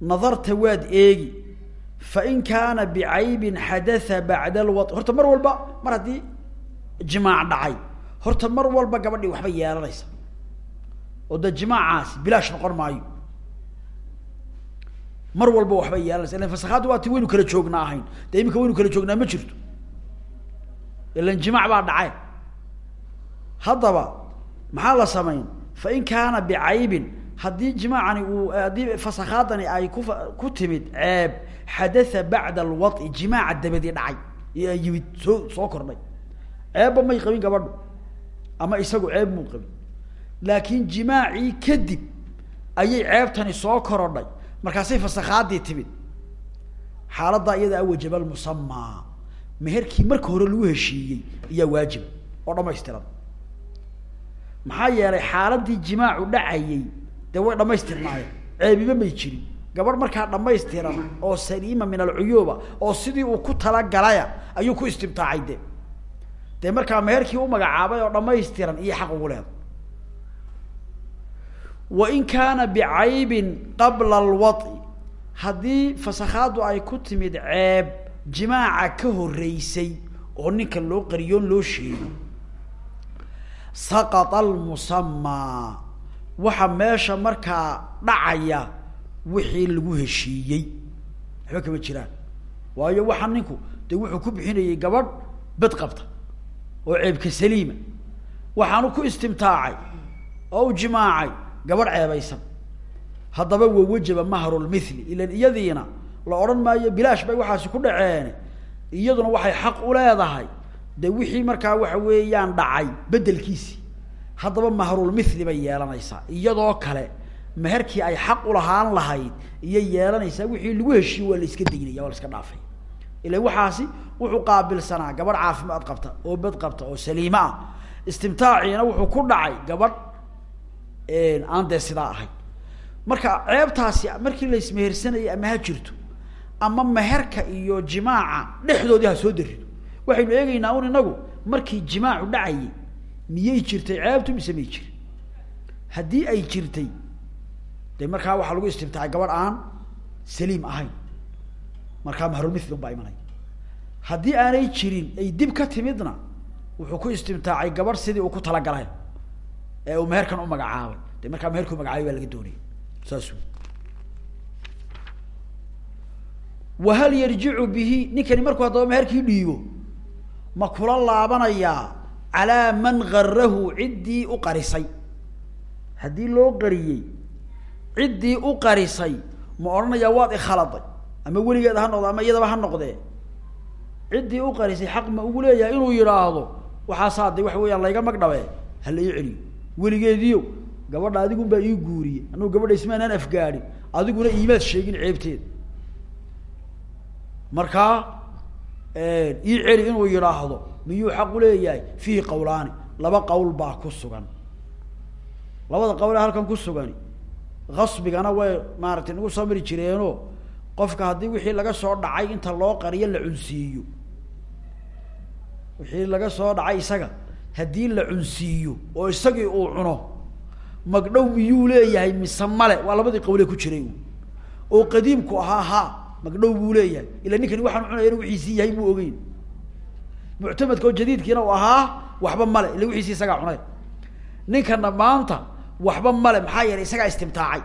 nadarta waad eegi. Fain kaana bicaybin xadatha bacda alwa horta mar walba mar haddii jimaac dhacay horta mar walba gabadhii waxba yeelanaysa. Oo de jimaacaasi bilaash noqon maayo. Mar walba waxbay yeelanaysa. Ilan waa ti waynu kala joognaa ahayn. Dee waynu kala joognaa ma jirto. Ilan jimaac baa dhacay. Haddaba maxaa la samayn? Fain kaana bicaybin haddii jimaacani uu haddii fasakhaadani ay ku ku timid ceeb xadatha bacda alwai jimaaca dabadii dhacay ee yimid soo soo kordhay. Ceebba may qabin gabadhu ama isagu ceeb muu qabin. Laakiin jimaacii kadib ayay ceebtani soo korodhay. Markaasay fasakhaadii timid. Xaaladdaa iyada a wajaba almusamaa meherkii marka hore lagu heshiiyey ayaa waajiba oo dhamaystiran maxaa yeelay xaaladii jimaacu dhacayay dee way dhamaystirnaayeen ceebiba may jirin. Gabadh markaa dhamaystiran oo saliima min alcuyuuba oo sidii uu ku talagalaya ayuu ku istimtaacay de dee markaa meherkii u magacaabay oo dhamaystiran iyo xaq ugu leeda wain kaana bicaybin qabla alwai haddii fasakhaaddu ay ku timid ceeb jimaaca ka horeysay oo ninka loo qariyoon loo sheego saqata almusamaa waxa meesha markaa dhacaya wixii lagu heshiiyey. Waxba kama jiraan. Waayo waxa ninku dee wuxuu ku bixinayay gabadh bed qabta oo ceebka saliima. Waxaanu ku istimtaacay oo u jimaacay gabadh ceebaysan. Haddaba wa wajaba mahrulmithli ilan iyadiina la odhan maayo bilaash bay waxaasi ku dhaceene. Iyaduna waxay xaq u leedahay de wixii markaa waxa weeyaan dhacay bedelkiisii haddaba mahrulmithli bay yeelanaysaa. Iyadoo kale meherkii ay xaq ulahaan lahayd iyay yeelanaysaa wixii lagu heshiiye waa la iska deynaya waa la iska dhaafay. Ila waxaasi wuxuu qaabilsanaa gabadh caafimaad qabta oo bed qabta oo saliime ah. Istimtaaciina wuxuu ku dhacay gabadh aan dee sidaa ahay. Marka ceebtaasi markii la ismehersanayay ama ha jirto ama meherka iyo jimaaca dhexdoodii ha soo darido waxaynu eegeynaa un inagu markii jimaacu dhacayay miyay jirtay ceebtu mise may jirin haddii ay jirtay de markaa waxaa lagu istimtaacay gabadh aan saliim ahayn. Markaa mahrulmithlun baa imanaya haddii aanay jirin ay dib ka timidna wuxuu ku istimtaacay gabadh sidii uu ku talagalay ee uu meherkan u magacaabay. De markaa meherkuu magacaabay baa laga doonaya saas wahal yarjicu bihi ninkani markuu haddaba meherkii dhiibo ma kula laabanayaa calaa man garahu ciddii u qarisay. Haddii loo qariyey ciddii u qarisay ma odhanayaa waad ikhaladay ama weligeeda ha noqdo ama iyadaba ha noqdee ciddii u qarisay xaq ma ugu leeyahay inuu yidhaahdo waxaasaa de waxa weeyaan layga magdhabe ha la ii celiyo. Weligeediyo gabadha adigun baa ii guuriyey anugu gabadha ismaanaan afgaadhin adiguna iimaad sheegin ceebteeda markaa ii celi inuu yidhaahdo miyuu xaq uleeyahay fiihi qawlaani. Laba qawl baa ku sugan. Labada qawl ee halkan ku sugani kasbigana way maaragtay nagu soo mari jireeno. Qofka haddii wixii laga soo dhacay inta loo qariyo la cunsiiyo. Wixii laga soo dhacay isaga haddii la cunsiiyo oo isagii uu cuno magdhow miyuu leeyahay? Mise male waa labadii qawle ku jiray. Oo qadiimku ahaa ha magdhow buu leeyahay. Ila ninkani waxaan cunaya inu wixiisii yahay muu ogeyn. Muctamadka oo jadiidkiina uu ahaa waxba male ila wixiisii isagaa cunay. Ninkana maanta waxba male maxaa yeelay isagaa istimtaacay.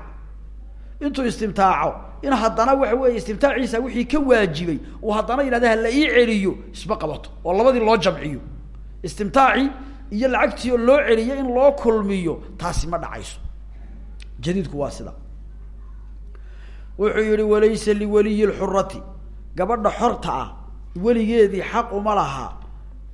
Intuu istimtaaco in haddana waxa weeye istimtaaciisa wixii ka waajibay uu haddana yidhahda hala ii celiyo isma qabato oo labadii loo jamciyo. Istimtaaci iyo lacagtii oo loo celiyo in loo kulmiyo taasi ma dhacayso. Jadiidku waa sida wuxuu yihi walaysa liwaliyi lxurati gabadha xorta ah weligeedii xaq uma laha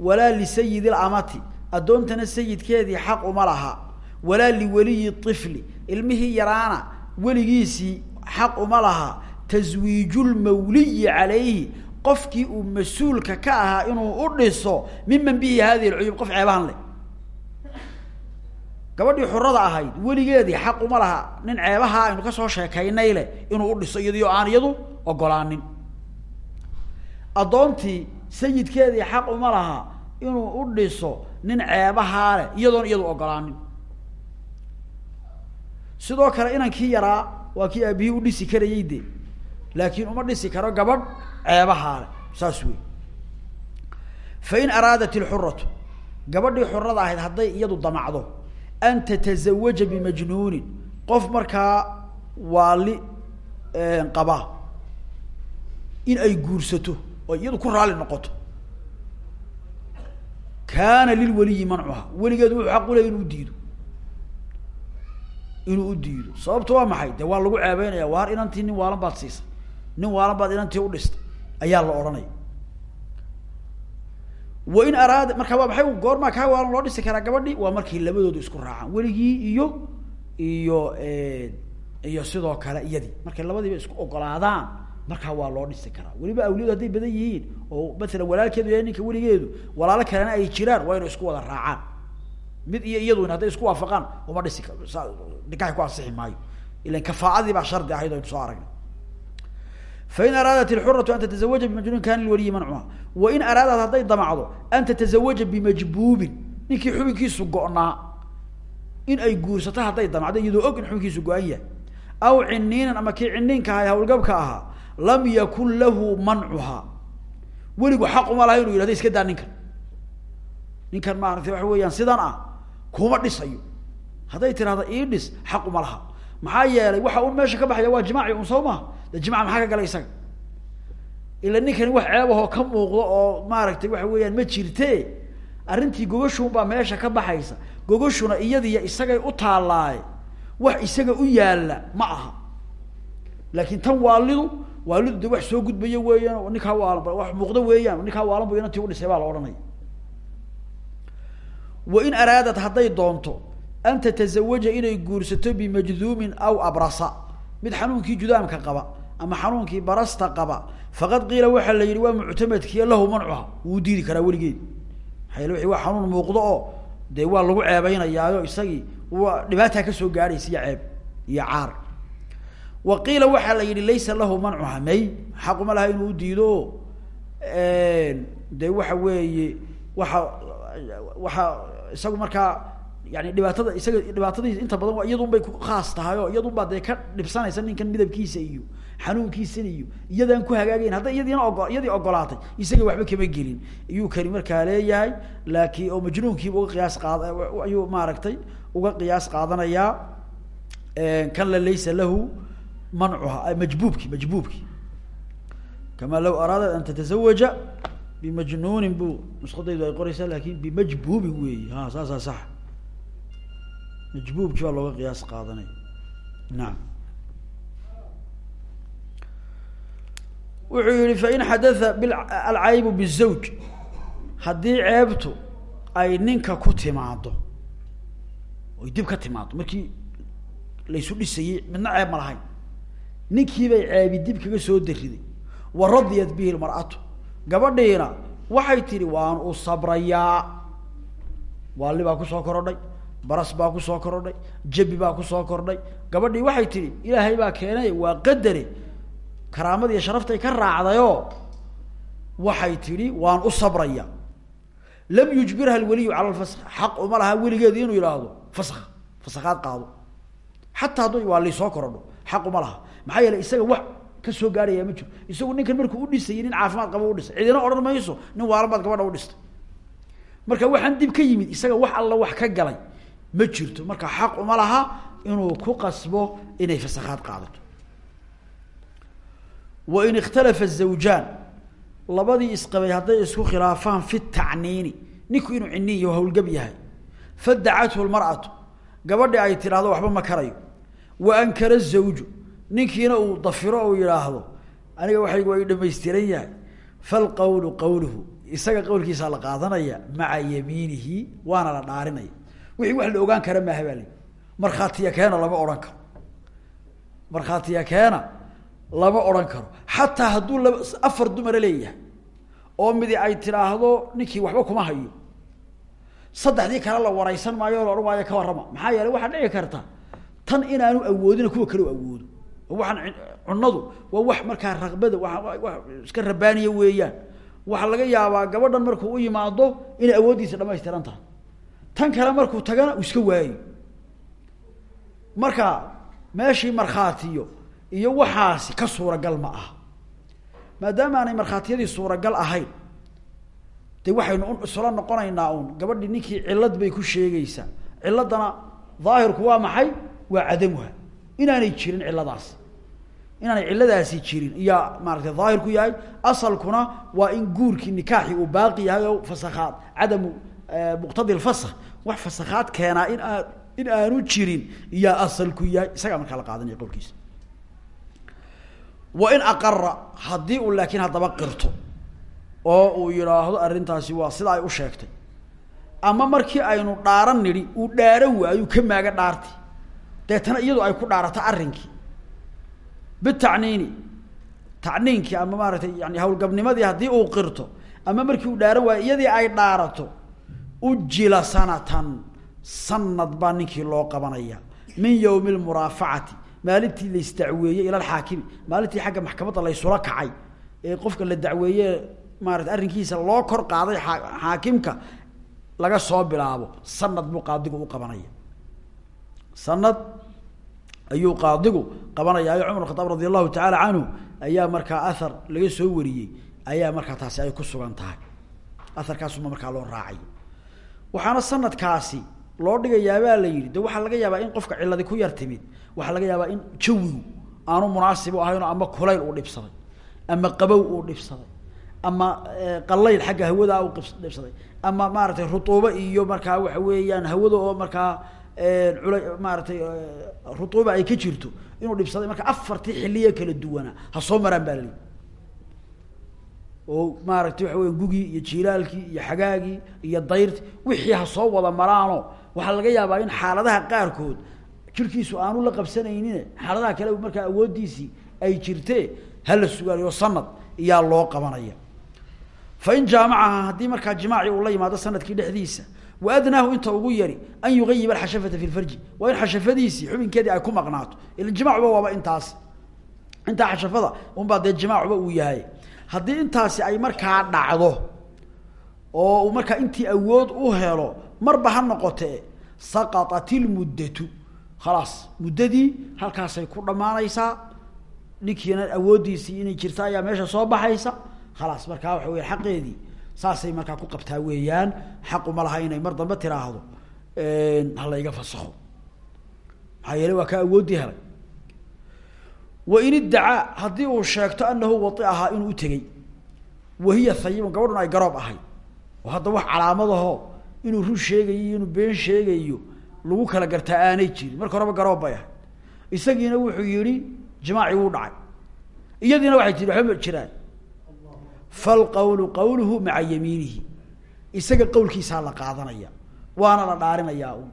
walaa lisayidi lamati. Addoontana sayidkeedii xaq uma laha walaa liwaliyi ifli ilmihii yaraana weligiisii xaq uma laha. Taswiiju lmawliyi calayhi qofkii uu mas'uulka ka ahaa inuu u dhiso miman bihi hadihi lcuyub qof ceebaan leh gabadhii xurada ahayd weligeedii xaq uma laha. Nin ceebaha aynu ka soo sheekaynay leh inuu u dhiso iyadii oo aan iyadu ogolaanin. Addoontii sayidkeedii xaq uma laha inuu u dhiso nin ceebahaa leh iyadoon iyadu ogolaanin. Sidoo kale inankii yaraa waa kii aabihii u dhisi karayay de laakiin uma dhisi karo gabadh ceebahaa leh saas wey fa in araadat ilxuratu gabadhii xurada ahayd hadday iyadu damacdo an tatazawaja bimajnuunin qof markaa waali qaba in ay guursato oo iyadu ku raali noqoto. Kaana lilwaliyi mancuha. Weligeedu wuxuu xaq uley inuu udiido inuu u diido. Sababta waa maxay? De waa lagu ceebeynaya waar inantii nin waalan baad siisay. Nin waalan baad inantii udhistay ayaa la odhanaya wa in araada marka waa maxay? Goormaa kaa waalan loo dhisi karaa gabadhi? Waa markii labadoodu isku raacaan. Weligii iyo iyo iyo sidoo kale iyadii. Markay labadiiba isku ogolaadaan markaa waa loo dhisi karaa. Weliba awliyadu hadday badan yihiin oo matalan walaalkeedu yahay ninka weligeedu walaalo kalena ay jiraan waa inay isku wada raacaan. Mid iyo iyaduna hadday isku waafaqaan uma dhisi ka nikaxi ku ansixi maayo. Ilan kafaacadii baa shardi ahayd soo aragnay fain araadat ilxuratu an tatazawaja bimajnuun kana lilwaliyi mancuha wain araadat hadday damacdo an tatazawaja bimajbuubin ninkii xubinkiisu go-naa in ay guursato hadday damacdo iyadoo og in xubinkiisu go-an yahay aw ciniinan ama kii ciniinka aha hawlgabka ahaa lam yakun lahu mancuha weligu xaq uma laha inuu yihahdo iska daa ninkan ninkan maaragtay waxa weeyaan sidan ah kuma dhisayo hadday tirahdo ii dhis xaq uma laha maxaa yeelay waxa un meesha ka baxaya waa jimaaci de jimca maxaa ka galay isaga? Ila ninkani wax ceebahoo ka muuqdo oo maaragtay waxa weeyaan ma jirte? Arrintii gogoshuun baa meesha ka baxaysa. Gogoshuna iyadiya isagay u taallaaye wax isaga u yaalla ma aha. Laakiin tan waalidu waalidu de wax soo gudbaya weeyaan ninkaa waalan wax muuqdo weeyaan ninkaa waalan bu inantii udhisay baa la odhanaya. Wain araadat hadday doonto an tatazawaja inay guursato bimajduumin aw abrasa. Mid xanuunkii judaamka qaba ama xanuunkii barasta qaba. Faqad qiila waxaa la yihi waa muctamadkiiyo lahu mancuha wuu diidi karaa weligeed. Maxaa wixii waa xanuun muuqdo oo dee waa lagu ceebeynayaayo isagii waa dhibaataa ka soo gaadhaysa iyo ceeb iyo caar. Wa qiila waxaa la yihi laysa lahu mancuha may xaquma laha inuu udiido de waxa weeye waxa waxa isagu markaa yani dhibaatada isaga dhibaatadiisa inta badan waa iyadun bay ku khaas tahay oo iyadun baa dee ka dhibsanaysa ninkan midabkiisa iyo xanuunkiisan iyo iyadaan ku hagaagayn hadday iyadiina ogo iyadii ogolaatay isaga waxba kama gelin. Iyuu kani markaa leeyahay laakiin oo majnuunkiiba uga qiyaas qaad ayuu maaragtay uga qiyaas qaadanayaa kan la laysa lahu mancuha majbuubki majbuubki. Kama law araadat an tatazawaja bimajnuunin bu nusqadaydu ay qoraysaa laakiin bimajbuubin weeyi. Ha saasaa sax. Majbuubki baa looga qiyaas qaadanaya naam wuxuu yihi fain xadatha alcaybu bizawj. Haddii ceebtu ay ninka ku timaado oy dib ka timaado markii laysu dhisayey midna ceeb ma lahayn. Ninkii bay ceebi dib kaga soo dariday wa radiyat bihi lmar'atu gabadhiina waxay tihi waan u sabrayaa. Waali baa ku soo korodhay baras baa ku soo korodhay jabi baa ku soo kordhay gabadhii waxay tihi ilaahay baa keenay waa qadare karaamadiiyo sharaftay ka raacdayoo waxay tidhi waan u sabraya. Lam yujbirha alweliyu cala lfask xaq uma laha weligeedu inuu yidhaahdo fask fasakaad qaado. Xataa hadduu waa liisoo korodho xaq uma laha. Maxaa yeeley isaga wax ka soo gaaraya ma jiro. Isagu ninkan markuu udhisayay nin caafimaad qaba udhisay cidina odhan mayso nin waalabaad gabadha udhistay marka waxaan dib ka yimid isaga wax alla wax ka galay ma jirto. Marka xaq uma laha inuu ku qasbo inay fasakaad qaadato wain ikhtalafa zawjaan labadii isqabay hadday isku khilaafaan fi tacniini ninku inuu ciniyo hawlgab yahay fadacathu lmar'atu gabadhi ay tidhaahdo waxba ma karayo wa ankara zawju ninkiina uu dafiro uu yidhaahdo aniga waxaygu i dhamaystiran yahay falqawlu qawluhu isaga qawlkiisaa la qaadanaya maca yamiinihi waana la dhaarinaya wixii wax la ogaan kara maaha baa li markhaatiya keena lama odhan lama odhan karo. Xataa hadduu laba afar dumara leeyahay oo midi ay tidhaahdo ninkii waxba kuma hayo. Saddexdii kale la wareysan maayo o la odhan maayo ka warrama. Maxaa yeeley waxaa dhici karta tan inaanu awoodina kuwa kale awoodo. Oo waxaan cunadu waa wax markaa raqbada wa iska rabaaniya weeyaan. Waxaa laga yaabaa gabadhan markuu u yimaado inay awooddiisa dhamaystiran tahay. Tan kale markuu tagana uu iska waayo. Marka meeshii markhaatiyo iyo waxaasi ka suuragal ma aha. Maadaama aanay markhaatiyadii suuragal ahayn de waxaynu isla noqonaynaa un gabadhii ninkii cilad bay ku sheegaysaa ciladana daahirku waa maxay? Waa cadamuha. Inaanay jirin ciladaas inaanay ciladaasi jirin. Iyaa maaratay daahirku yahay asalkuna waa in guurkii nikaaxi uu baaqi yahay oo fasakhaad cadamu muqtadi lfasakh wax fasakhaad keenaa in aa in aanu jirin. Iyaa asalku yahay. Isagaa markaa la qaadanaya qowlkiisa wain aqara haddii uu laakiin haddaba qirto oo uu yidhaahdo arrintaasi waa sida ay u sheegtay. Ama markii aynu dhaaran nidhi uu dhaaran waayu ka maaga dhaarti. Deetana iyadu ay ku dhaarato arrinkii. Bitacniini tacniinkii ama maaratay yani hawlgabnimadii haddii uu qirto ama markii uu dhaaran waayo iyadii ay dhaarato ujila sanatan sanad baa ninkii loo qabanaya min yawmi lmuraafacati maalintii la isdacweeyey ila alxaakimi. Maalintii xagga maxkamadda laysula kacay ee qofka la dacweeye maarata arrinkiisa loo kor qaaday aa xaakimka laga soo bilaabo sanad buu qaadigu u qabanaya. Sanad ayuu qaadigu qabanaya. Yo cumar khataab radi allahu tacaala ayaa markaa ahar laga soo wariyey. Ayaa markaa taasi ay ku sugan tahay. Aharkaasuma markaa loo raacay. Waxaana sanadkaasi loo dhigayaabaa la yidhi. De waxaa laga yaabaa in qofka ciladi ku yar timid. Waxaa laga yaabaa in jawigu aanu munaasib u ahaynoo ama kulayl uu dhibsaday ama qabow uu dhibsaday ama qalayl xagga hawada u dhibsaday ama maaratay rutuubo iyo markaa waxa weeyaan hawada oo markaa cula maaratay rutuuba ay ka jirto inuu dhibsaday marka afartii xiliye kala duwanaa ha soo maraan baa oo maaragtay waxa weya gugii iyo jiilaalkii iyo xagaagii iyo dayrti wixii ha soo wada maraano waxaa laga yaabaa in xaaladaha qaarkood jirkiisu aanu la qabsanaynin xaaladaha kale markaa awooddiisii ay jirtee hala sugaaliyo sanad iyaa loo qabanaya. Fain jaamacaha haddii markaa jimaaci uu la yimaado sannadkii dhexdiisa wa adnaahu inta ugu yari an yugayiba alxashafata fi lfarji waa in xashafadiisii xubinkeedii ay ku maqnaato. Ila waaba intaas. Intaa xashafada unbaa dee jimaacuba uu yahay. Haddii intaasi ay markaa dhacdo oo markaa intii awood u helo marba ha noqotee saqaطat ilmuddatu khalaas muddadii halkaasay ku dhammaanaysaa ninkiina awooddiisii inay jirta ayaa meesha soo baxaysa. Khalaas markaa waxa weya xaqeedii saasay markaa ku qabtaa weeyaan. Xaquma laha inay mar dambe tiraahdo. Halayga fasakho maxaa yeele waa ka awooddii helay. Wain iddacaa haddii uu sheegto anahu wai ahaa inuu utegey wahiya hayibun gabadhun ay garoob ahay oo hadda wax calaamadaho inuu run sheegayo iyo inuu been sheegayo lagu kala gartaa aanay jirin. Marka horeba garoob bay ahay isagiina wuxuu yihi jimaacii wuu dhacay. Iyadiina waxay tihi waxba ma jiraan. Falqawlu qawluhu maca yamiinihi. Isaga qawlkiisaa la qaadanaya waana la dhaarinayaa un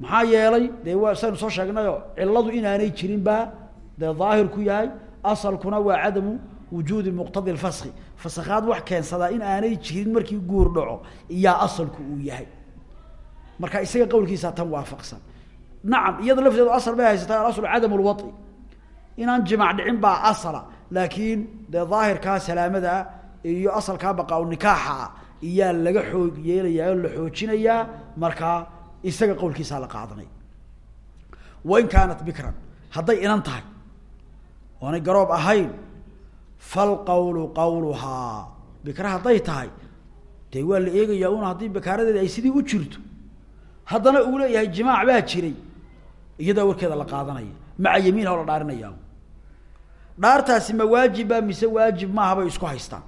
maxaa yeelay dee waa saynu soo sheegnayo ciladu inaanay jirin baa dee daahir ku yahay asalkuna waa cadamu wujuudi muqtadi lfaski fasakaad wax keensadaa in aanay jirin markii guur dhaco iyaa asalku uu yahay marka isaga qawlkiisaa tan waafaqsan nacam iyada lafteedu asal bay haysataa alaslu cadam lwai inaan jimac dhicin baa asala laakiin dee daahirkaa salaamadaa iyo asalkaa baqaa nikaaxa ah iyaa laga xoog yeelayaa la xoojinayaa markaa isaga qawlkiisaa la qaadanay wain kaanat bikran hadday inan tahay oonay garoob ahayn falqawlu qawluhaa bikra hadday tahay dee waa la eegayaa un haddii bikaaradeedi ay sidii u jirto haddana uu leeyahay jimaac baa jiray iyadaa warkeeda la qaadanaya maca yamiinha oo la dhaarinaya dhaartaasi ma waajiba mise waajib maaha bay isku haystaan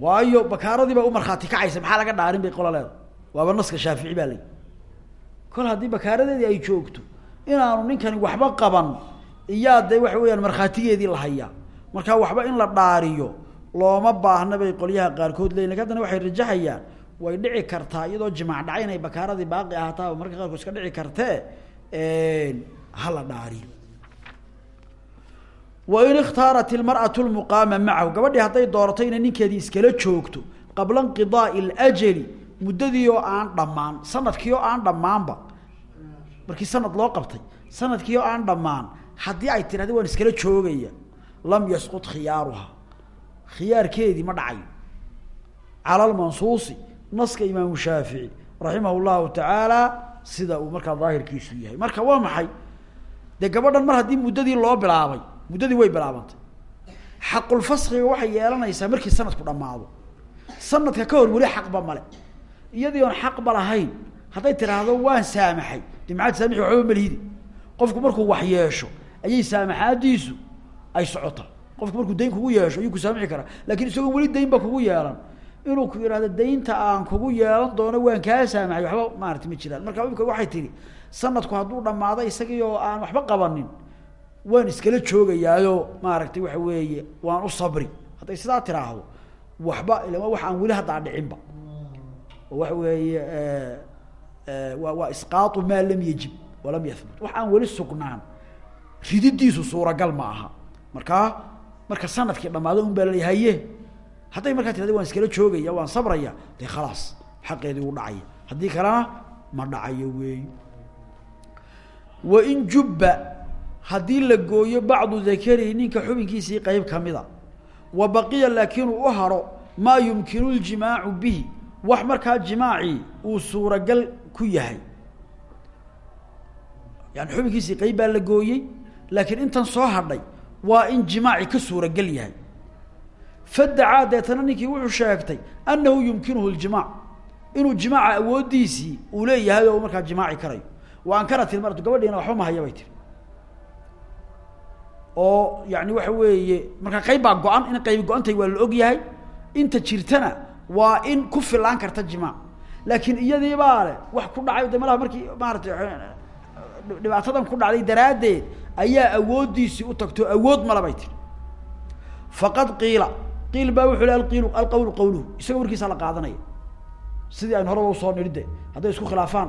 waayo bakaaradii baa u markhaati kacaysa maxaa laga dhaarin bay qola waaba naska shaafici baa lay kol haddii bakaaradeedii ay joogto inaanu ninkani waxba qaban iyaa dee waxa markhaatigeedii la hayaa markaa waxba in la dhaariyo looma baahna bay qolyaha qaarkood leeyiin laakiin haddana waxay rajaxayaan way dhici kartaa iyadoo jimaac dhacay inay bakaaradii baaqi ahaataa marka qaarkood iska dhici kartee ha la dhaariyo. Wain ikhtaarat ilmar'atu lmuqaama macahu gabadhii hadday doorato inay ninkeedii iskala joogto qabla inqidaai ljali muddadii oo aan dhammaan sannadkii oo aan dhammaanba markii sanad loo qabtay sannadkii oo aan dhammaan haddii ay tirahda waan iskala joogaya lam yasqut khiyaaruha. Khiyaarkeedii ma dhacayo cala lmansuusi naska imaamu shaafici raximah llahu tacaala sida uu markaa daahirkiisu yahay. Marka waa maxay? Dee gabadhan mar haddii muddadii loo bilaabay muddadii way bilaabantay. Xaqulfaskiga waxay yeelanaysaa markii sanadku dhammaado. Sanadka ka hor weli xaqba male iyadii oon xaqba lahayn hadday tiraahdo waan saamaxay. De maxaad saamixi waxba malihidi qofku markuu wax yeesho ayay saamaxaadiisu ay socotaa qofku markuu dayn kugu yeesho ayuu ku saamixi karaa. Lakin isagoon weli dayn ba kugu yeelan. Inuu ku yihahdo daynta aan kugu yeelan doono waan kaa saamaxay waxba maarata ma jiraan. Marka imika waxay tihi sanadku hadduu dhamaado isagii oo aan waxba qabanin waan iskala joogayaayo. Maaragtay waxa weeye waan u sabri. Hadday sidaa tiraahdo waxba ilama wax aan weli haddaa dhicinba. Oo weeye waa waa isqaau maa lam yajib walam yahbut wax aan weli sugnaan. Rididiisu suuragal ma aha markaa marka sannadkii dhamaado un baa laleeya haye hadday markaa tirahda waan iskala joogaya waan sabraya dee khalaas xaqeedii u dhacaya. Haddii kalena ma dhacayo weey wain jubba haddii la gooyo bacdu dakarihi ninka xubinkiisii qeyb kamida wa baqiya laakiin u haro maa yumkinu ljimaacu bihi. Wax markaa jimaacii uu suuragal ku yahay. Yani xubinkiisii qeyb baa la gooyey laakiin intan soo hadhay waa in jimaaci ka suuragal yahay. Fadacaa deetana ninkii wuxuu sheegtay annahu yumkinuhu ljimaac. Inuu jimaaca awooddiisii uu leeyahay oo markaa jimaaci karayo. Wa ankarat ilmaratu gabadhiina waxba mahaya bay tiri oo yani waxa weeye markaa qayb baa go-an in qaybi go-antay waa la og yahay inta jirtana waa in ku filaan karta jimaac. Laakiin iyadii baa le wax ku dhacay de malaha markii maaratay dhibaatadan ku dhacday daraaddeed ayaa awooddiisii u tagto awood mala bay tiri faqad qiila qiil baa wuxu hi alqiilu alqawlu qawluhu isaga warkiisa la qaadanaya. Sidii aynu horaba u soo nidhi de hadday isku khilaafaan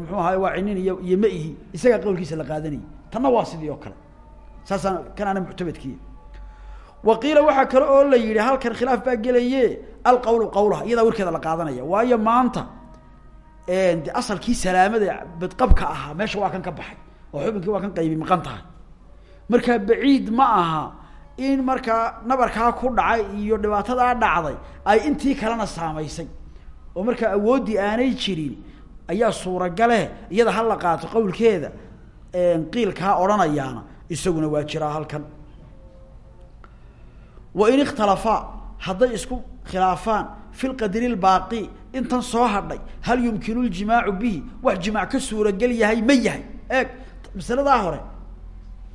muxuu ahaay waa cinin iyo iyo ma ihi isagaa qawlkiisa la qaadanayay. Tanna waa sidii oo kale. Saasaan kan ana muctamadkiya wa qiila waxaa kale oo la yidhi halkan khilaaf baa gelaye alqawlu qawlaha iyadaa warkeeda la qaadanaya. Waayo maanta de asalkii salaamada badqabka ahaa meesha waa kan ka baxay oo xubinkii waa kan qaybi maqan tahay. Markaa baciid ma aha in markaa nabarkaa ku dhacay iyo dhibaatadaa dhacday ay intii kalena saamaysay. Oo markaa awooddii aanay jirin ayaa suuragale iyada ha la qaato qawlkeeda qiilkaa odhanayaana isaguna waa jiraa halkan. Wain ikhtalafaa hadday isku khilaafaan fi lqadri lbaaqi intan soo hadhay hal yumkinu ljimaacu bihi wax jimaac ka suuragel yahay ma yahay. Eeg masaladaa hore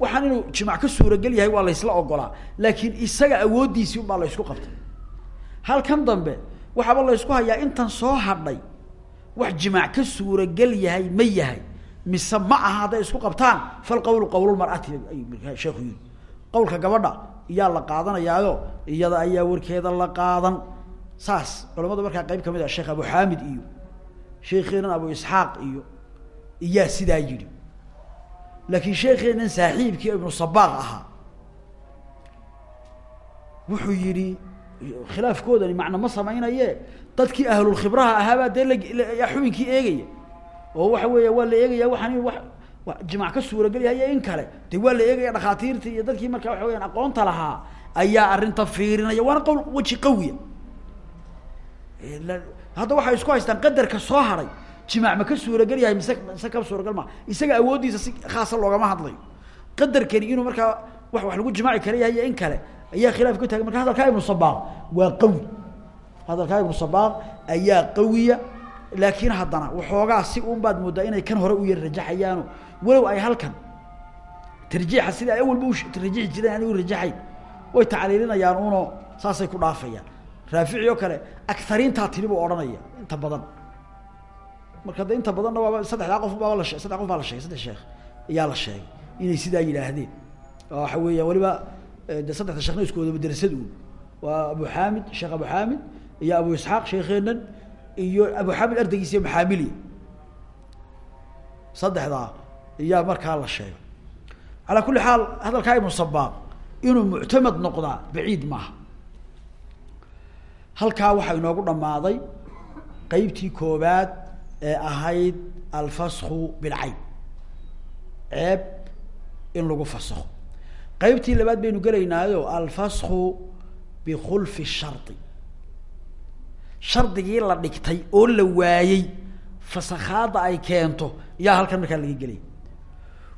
waxaan inuu jimaac ka suuragel yahay waa laysla ogolaa laakiin isaga awooddiisii unbaa la ysku qabtay. Halkan dambe waxaaba la ysku hayaa intan soo hadhay wax jimaac ka suuragel yahay ma yahay. Mise ma aha hadday isku qabtaan falqawlu qawlulmar'ati ayuu sheekhu yiri qawlka gabadha iyaa la qaadanayaayo iyada ayaa warkeeda la qaadan saas culamada markaa qeyb ka mid ah sheekh abu xaamid iyo sheekeenan abu isxaaq iyo iyaa sidaa yidhi. Laakiin sheekeenan saaxiibkii ibnu sabaaq ahaa wuxuu yidhi khilaafkoodani macna ma samaynaye dadkii ahlulkhibraha ahaabaa dee la xubinkii eegaya. Oo waxa weeya waa la eegaya waxaan wa wa jimac ka suuragelyahay in kale. De waa la eegaya dhakhaatiirtii iyo dadkii markaa waxa weyaan aqoonta lahaa ayaa arrinta fiirinaya. Waana qawl weji qawiya hadda waxay isku haystaan qadarka soo haray jimaac ma ka suuragel yahay mise ka suuragal maa isaga awooddiisa si khaasa loogama hadlayo. Qadarkani inuu markaa wax wax lagu jimaaci kara yahay in kale ayaa khilaaf ka taagay. Marka hadalkaa ibnu sabaaq waa qawi. Hadalkaa ibnu sabaaq ayaa qawiya laakiin haddana waxoogaa si un baad moodaa inay kan hore u yar rajaxayaano. Walow ay halkan tarjiixa sida ay awalba urajixi jireen aanay u way tacliilinayaan uno saasay ku dhaafayaan raafici oo kale agariintaa tiri buu odhanaya inta badan. Marka inta badanna waaba saddexdaa qof baaba la saddex qof baa la sheegay saddex sheekh ayaa la sheegay inay sidaa yidhaahdeen. Waxa weeyaan waliba de saddexda sheekna iskoodaba derasad uun. Waa abu xaamid sheekh abu xaamid iyo abu isxaaq sheekeenan iyo abu xaamid ardaygiisa maxaamiliya saddexdaa iyaa markaa la sheegay. Calaa kulli xaal hadalkaa ibnu sabaaq inuu muctamad noqdaa baciid maaha halkaa waxaa inoogu dhammaaday qeybtii koobaad ee ahayd alfasku bilcayn ceeb in lagu fasakho qeybtii labaad baynu gelaynaayo alfasku bikhulfi shardi. Shardigii la dhigtay oo la waayey fasakhaadda ay keento iyaa halkan markaa laga gelaya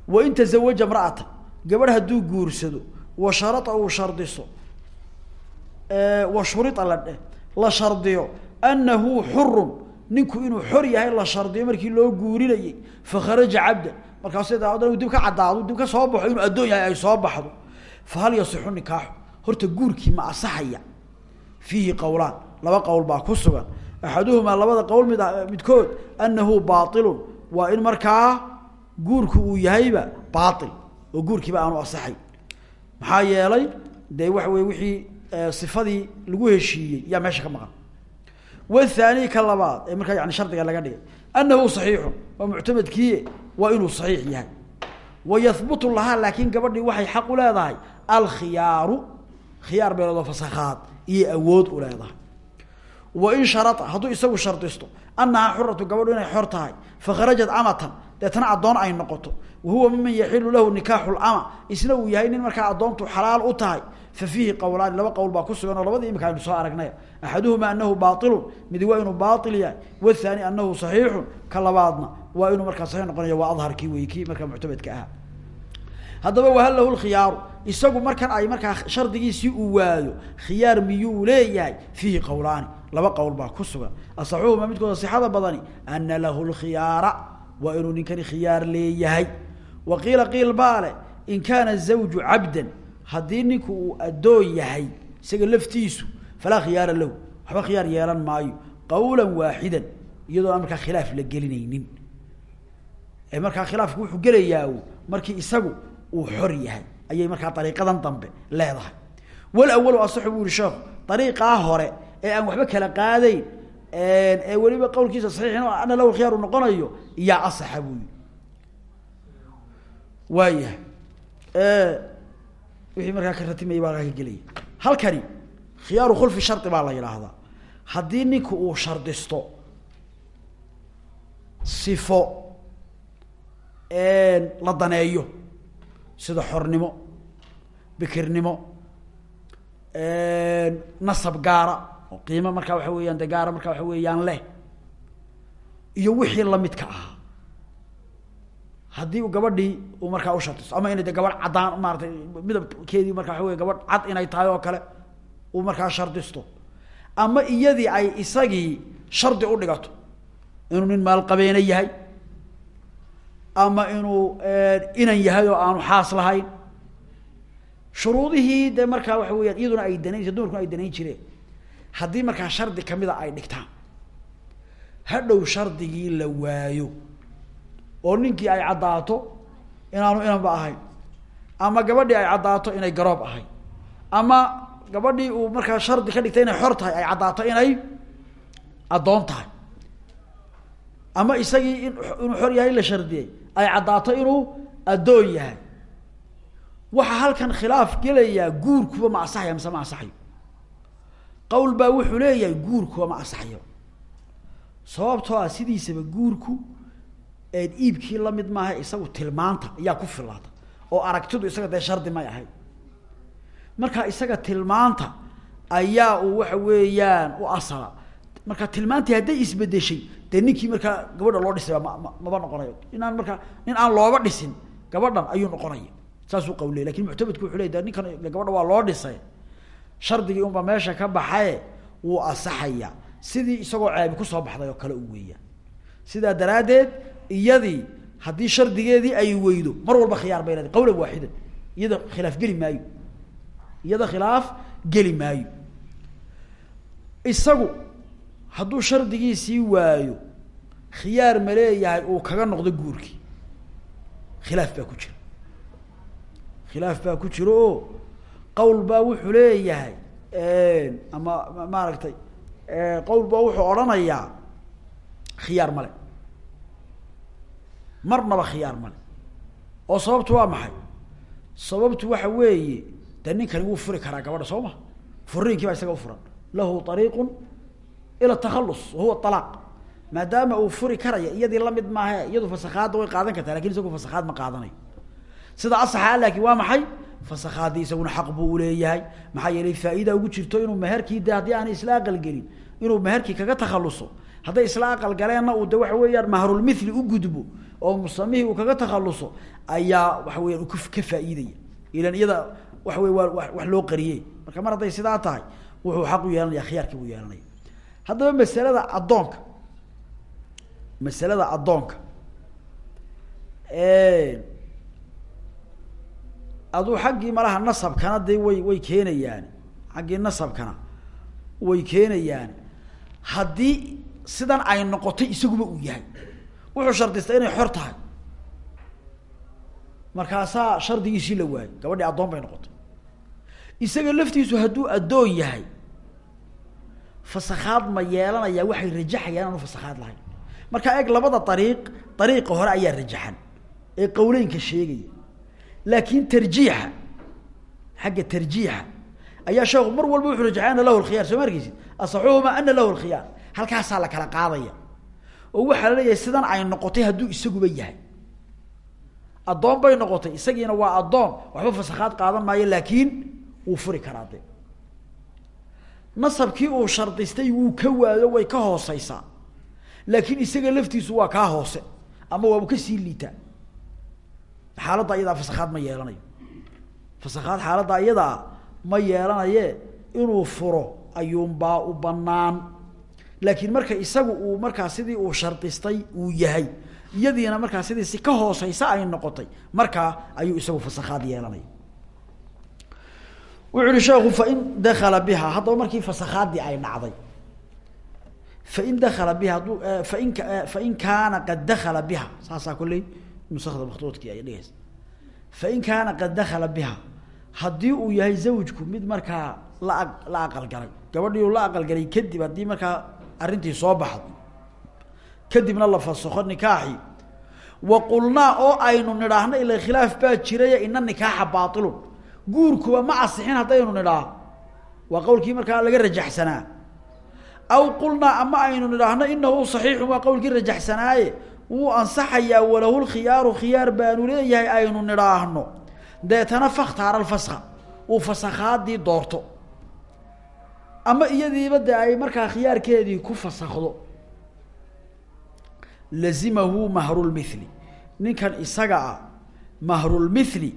wain tazawaja imra'ata gabadh hadduu guursado wa sharada uu shardiso wa shurida la dheh la shardiyo annahu xurun ninku inuu xor yahay la shardiyo markii loo guurinayey fakharaja cabdan markaas hadan dib ka caddaado dib ka soo baxo inuu addoon yahay ay soo baxdo fa hal yasixu nikaaxu horta guurkii ma asaxaya. Fiihi qowlaan laba qowl baa ku sugan. Axaduhumaa labada qowl mid midkood annahu baailun waa in markaa guurku uu yahayba baail oo guurkiiba aanu asaxay. Maxaa yeelay dee waxa weye wixii sifadii lagu heshiiyey yaa meesha ka maqan. Wthaani ka labaad ee markaa yani shardiga laga dhigay anahu صaxiixu waa muctamadkiie waa inuu صaxiix yahay. Wayahbutu lahaa laakiin gabadhii waxay xaq u leedahay alkhiyaaru khiyaar beeloodoo fasakhaad iyo awood u leedahay. Wain sharaa hadduu isagu shardisto anahaa xuratu gabadhu inay xor tahay fakharajat amatan deetana addoon ay noqoto. Wahuwa miman yaxilu lahu nikaaxu lama isna uu yahay nin markaa addoontu xalaal u tahay. Fa fiihi qowlaani laba qowl baa ku sugan oo labadii imika soo aragnay. Axaduhuma anahu baailun midi waa inuu baail yahay. Wthaani anahu saxiixun ka labaadna waa inuu markaa saxiix noqonaya waa adharkii wey kii markaa muctamadka ahaa. Haddaba wahal lahu lkhiyaaru isagu markan ay markaa shardigiisii uu waayo khiyaar miyuu leeyahay? Fiihi qowlaani laba qowl baa ku sugan. Asaxuhuma midkooda sixada badani ana lahu lkhiyaara waa inuu ninkani khiyaar leeyahay? Wa qiila qiil baa leh in kaana zawju cabdan haddii ninku uu addoon yahay isaga laftiisu falaa khiyaara lahu. Waxba khiyaar yeelan maayo qawla waaxidan iyadoo aan markaa khilaaf la gelinaynin. Ee markaa khilaafku wuxuu gelayaa markii isagu uu xor yahay ayay markaa dariiqadan dambe leedahay. Walawalu asaxu buu yihi sheekhu dariiqaa hore ee aan waxba kala qaadayn ee weliba qowlkiisa saxiixin ana lahu khiyaar uu noqonayo iyaa asaxa buu yihi waayahay. Wixii markaa ka ratimaya baa ka gelaya. Halkani khiyaaru khulfi shardi baa la yidhaahdaa. Haddii ninka uu shardisto sifo la daneeyo sida xornimo bikirnimo nasab gaara oo qiimo markaa waxa weeyaan de gaara markaa waxa weeyaan leh iyo wixii lamidka ahaa haddii gabadhii uu markaa ushartisto ama inay de gabadh caddaan maaratay midabkeedii markaa waxa wey gabadh cad inay tahay oo kale uu markaa shardisto ama iyadii ay isagii shardi u dhigato inuu nin maalqabeene yahay ama inuu inan yahay oo aanu xaas lahayn shuruudihii de markaa waxa weyaan iyaduna ay danayn dumarkuna ay danayn jireen haddii markaa shardi kamida ay dhigtaan hadhow shardigii la waayo oo ninkii ay caddaato inaanu inanba ahayn ama gabadhii ay caddaato inay garoob ahayd ama gabadhii uu markaa shardi ka dhigtay inay xor tahay ay caddaato inay addoon tahay ama isagii in inuu xor yahay la shardiyey ay caddaato inuu addoon yahay waxaa halkan khilaaf gelayaa guurkuba ma asaxaya mise ma asaxayo qawl baa wuxuu leeyahay guurkuba ma asaxayo sababtoo ah sidiisaba guurku iibkii la mid maaha isagu tilmaanta ayaa ku filaata oo aragtidu isaga dee shardi may ahayd marka isaga tilmaanta ayaa uu waxa weeyaan u asala. Marka tilmaantii hadday isbedeshay dee ninkii markaa gabadha loo dhisay ma ma maba noqonayo. Inaan markaa nin aan looba dhisin gabadhan ayuu noqonaya. Saasuu qawley laakiin muctamadku wuxu ley de ninkan gabadha waa loo dhisay shardigii unba meesha ka baxaye wuu asaxaya sidii isagoo ceebi ku soo baxday oo kale u weeyaan sidaa daraaddeed iyadii haddii shardigeedii ay weydo mar walba khiyaar bay leedahay. Qawlan waaxidan iyada khilaaf geli maayo. Iyada khilaaf geli maayo. Isagu hadduu shardigiisii waayo khiyaar ma leeyahay uu kaga noqdo guurkii. Khilaaf baa ku jira. Khilaaf baa ku jira oo qawl baa wuxuu leeyahay ama maaragtay qawl baa wuxuu odhanayaa khiyaar male marnaba khiyaar male oo sababtu waa maxay? Sababtu waxa weeye de ninkani wuu furi karaa gabadha soo ma? Furiinkii baa isaga ufuran lahu ariiqu ila takhalus wahuwa alaaq maadaama uu furi karaya iyadii la mid maahe iyadu fasakhaadda way qaadan kartaa laakiin isagu fasakhaad ma qaadanayo sida asaxa laakin waa maxay fasakhaadii isaguna xaq buu uleeyahay maxaa yeelay faa-ida ugu jirto inuu meherkii de haddii aanay isla aqalgelin inuu meherkii kaga takhaluso hadday isla aqal galeenna uu de waxa weeyaan mahrulmithli u gudbo oo musamihii uu kaga takhaluso ayaa waxa weyan u ka faa-iidaya. Ilan iyada waxa wey waa wax loo qariyey. Marka mar hadday sidaa tahay wuxuu xaq u yeelanaya khiyaarkii buu yeelanaya. Haddaba masalada addoonka masalada addoonka aduu xaggii malaha nasabkana dee way way keenayaan. Xaggii nasabkana way keenayaan. Haddii sidan ay noqotay isaguba uu yahay. Wuxuu shardistay inay xor tahay. Markaasaa shardigiisii la waayay. Gabadhii addoon bay noqotay. Isaga laftiisu hadduu addoon yahay fasakhaad ma yeelanaya waxay rajaxayaan aanu fasakhaad lahayn markaa eeg labada ariiq ariiqa hore ayaa rajaxan. Ee qawleynka sheegaya laakin tarjiixa xagga tarjiixa. Ayaa sheekhu mar walba wuxuu rajaxay ana lahu lkhiyaar soo ma arkeysid asaxuhuma ana lahu lkhiyaar halkaasaa la kala qaadaya. Oo waxaa la leeyahay sidan ay noqotay hadduu isaguba yahay. Addoon bay noqotay isagiina waa addoon. Waxba fasakhaad qaadan maayo laakiin wuu furi karaa de nasabkii uu shardistay wuu ka waayo way ka hooseysaa laakiin isaga laftiisu waa kaa hoose ama waabu ka sii liitaa xaaladda iyadaa fasakhaad ma yeelanayo. Fasakhaad xaaladda iyadaa ma yeelanaye inuu furo ayuunbaa u banaan laakiin marka isagu uu markaa sidii uu shardistay uu yahay. Iyadiina markaa sidii si ka hooseysa ay noqotay. Markaa ayuu isagu fasakhaad yeelanaya wuxu uhi sheekhu fain dakala biha. Haddaba markii fasakhaadii ay dhacday fain dakala biha hadduu fain fain kaana qad dakala biha saasaa kolley nusakda maktuudkii ay dhigaysa fain kaana qad dakala biha haddii uu yahay zawjku mid markaa la la aqalgalay gabadhii uu la aqalgalay kadib haddii markaa arrintii soo baxdo kadibna la fasakho nikaaxii wa qulnaa oo aynu nidhaahno ila khilaaf baa jiraya ina nikaaxa baailun guurkuba ma asixin haddaynu nidhaah. Waa qowlkii markaa laga rajaxsanaa. Aw qulnaa ama aynu nidhaahno inahu saxiixun waa qowlkii rajaxsanaaye wuu ansaxayaa walahu lkhiyaaru khiyaar baanu leeyahay aynu nidhaahno. Deetana fakhtaara alfaska uu fasakhaadii doorto. Ama iyadiiba de ay markaa khiyaarkeedii ku fasakdo lazimahu mahrulmithli ninkan isaga ah mahrulmithli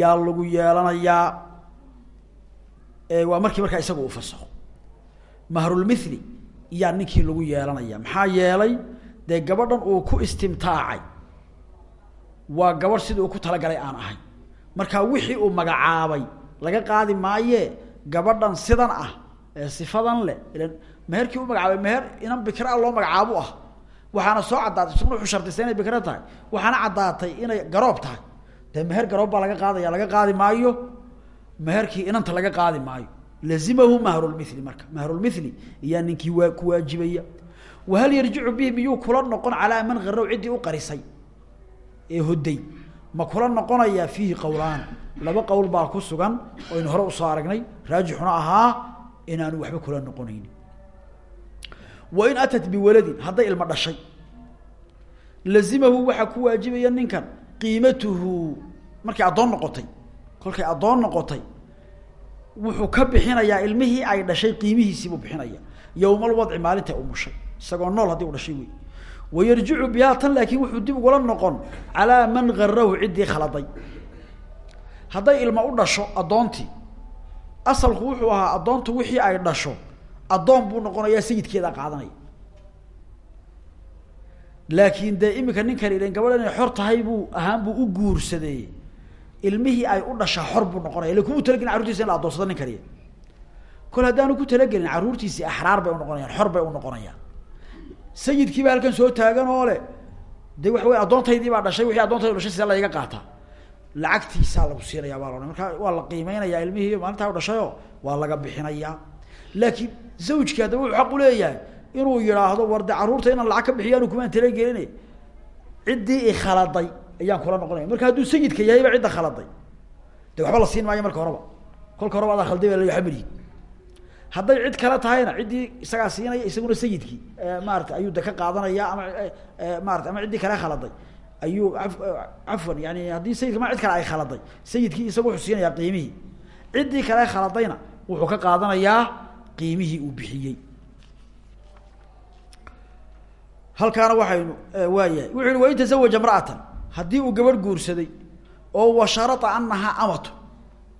yaa lagu yeelanayaa waa markii markaa isaga u fasakho. Mahrulmithli iyaa ninkii lagu yeelanaya maxaa yeelay dee gabadhan uu ku istimtaacay. Waa gabadh sidii uu ku talagalay aan ahayn marka wixii uu magacaabay laga qaadi maaye gabadhan sidan ah ee sifadan leh ilan meherkii u magacaabay meher inan bikra loo magacaabo ah. Waxaana soo caddaatay isaguna wuxuu shardistay bikra tahay. Waxaana caddaatay inay garoob tahay. Dee meher garoob laga qaadaya laga qaadi maayo. Meherkii inanta laga qaadi maayo. Lazimahu mahrulmithli marka. Mahrulmithli iyaa ninkii waa ku waajibaya wahal yarjicu bihi miyuu kula noqon calaa man harow ciddii u qarisay ee hoday ma kula noqonayaa fiihi qowlaan. Laba qowl baa ku sugan oynu hore u soo aragnay raajixuna ahaa inaanu waxba kula noqonaynin wain atat biwaladin hadday ilmo dhashay. Lazimahu waxaa ku waajibaya ninkan qiimatuhu. Markay addoon noqotay kolkay addoon noqotay wuxuu ka bixinayaa ilmihii ay dhashay qiimihiisiibuu bixinaya yowmal wadci maalinta umushay isagoo nool haddii u dhashay wey wayarjicu bihaa tan laakiin wuxuu dib ugula noqon calaa man garahu ciddii khaladay hadday ilma u dhasho addoontii asalku wuxuu ahaa addoontu wixii ay dhasho addoon buu noqonayaa sayidkeedaa qaadanaya. Laakiin dee imika ninkan ilan gabadh inay xor tahay buu ahaan buu u guursadee ilmihii ay u dhashaa xor buu noqonaya ila kumuu talagelin carurtiisa in la adoonsado nin kaliya kol haddaanu ku talagelin carruurtiisii axraar bay unoqonayaan xor bay unoqonayaan sayidkii baa halkan soo taagan oo le de waxa wey addoontaydii baa dhashay wixii addoontaydu dhashay see layga qaataa lacagtiisaa lagu siinaya baa la markaa waa la qiimeynayaa ilmihii maalintaa u dhashayo waa laga bixinayaa. Laakiin zawjkii haddaba wuxuu xaq uleeyahay inuu yidhaahdo war de carruurta inaan lacag ka bixiyo anu kumaan talagelin ciddii ikhaladay ayaan kula noqonaya. Marka hadduu sayidka yahayba cidda khaladay. De waxba la siin maayo marka horeba kolka horeba adaa khalday ba la amri hadday cid kale tahayna ciddii isagaa siinaya isaguna sayidkii maarata ayuu de ka qaadanaya ama maarata ama ciddii kale khaladay ayuu cafwan yani haddii sayidka ma cid kale ay khaladay sayidkii isaga wuxuu siinayaa qiimihii. Ciddii kale khaladayna wuxuu ka qaadanayaa qiimihii uu bixiyey. Halkaana waxaynu waayahay. Wuxu yihi wain tazawaja imra'atan. Haddii uu gabadh guursaday oo washarata anahaa amatu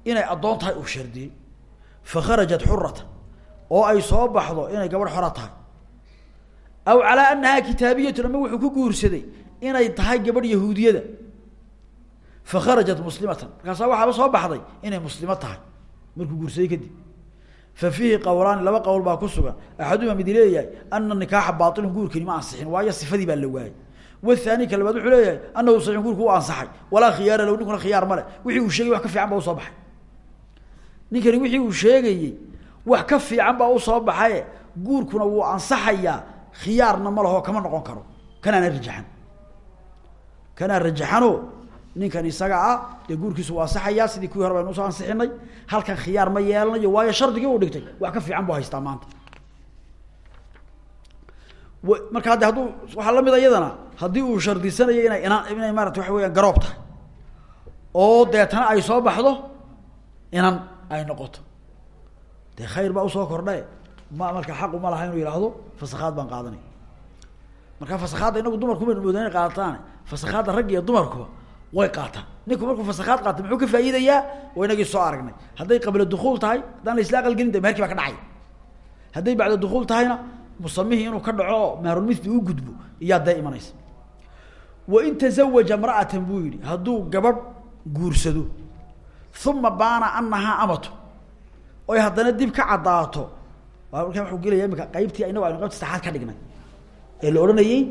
inay addoon tahay uu shardiyey fakharajat xuratan oo ay soo baxdo inay gabadh xora tahay. Aw calaa anahaa kitaabiyatun ama wuxuu ku guursaday inay tahay gabadh yahuudiyada. Fakharajat muslimatan. Markaasaa waxaaba soo baxday inay muslimo tahay markuu guursaday kadib. Fa fiihi qowlaani laba qowl baa ku sugan. Axaduhuma midi leeyahay ana nikaaxa baailun guurkani ma ansixin waayo sifadii baa la waayey wathani ka labaad wuxuu leeyahay anahu saxiix guurku u ansaxay. Walaa khiyaara low ninkuna khiyaar male wixii uu sheegay wax ka fiican baa u soo baxay. Ninkani wixii uu sheegayey wax ka fiican baa u soo baxaye. Guurkuna wuu ansaxayaa khiyaarna ma laho kama noqon karo. Kanaana rajaxan. Kanaa rajaxano. Ninkan isaga ah dee guurkiisu waa ansaxayaa sidii kuwii hore baynu u soo ansixinay halkan khiyaar ma yeelanayo waayo shardigii uu dhigtay. Wax ka fiican buu haystaa maanta. Marka hadde hadduu waxaa la mid a iyadana haddii uu shardisanayo inay inaan inay maarata waxa weyaan garoob oo deetana ay soo baxdo inan ay noqoto dee khayr baa u soo kordhe ma marka xaqu ma laha inuu yihahdo fasakhaad baan qaadanay. Marka fasakhaadda inagu dumarku baynu moodaa inay qaadataan ragg iyo dumarkuba way qaataan. Ninku markuu fasakhaad qaata muxuu ka faa'iidayaa? Waa soo aragnay. Hadday qabla dukuul tahay haddaan la isla aqalgelin de meherkii baa ka dhacay. Hadday bacda dukuul tahayna musamihii inuu ka dhaco oo mahrulmithli u gudbo iyaa dee imanaysa. Wain tazawaja imra'atan buu yihi hadduu guursado uma baana anahaa amatu oy haddana dib ka caddaato. Markaa wuxuu gelaya imika qaybtii inagu aynu qaybta saxaad ka dhignay. Ee la odhanayey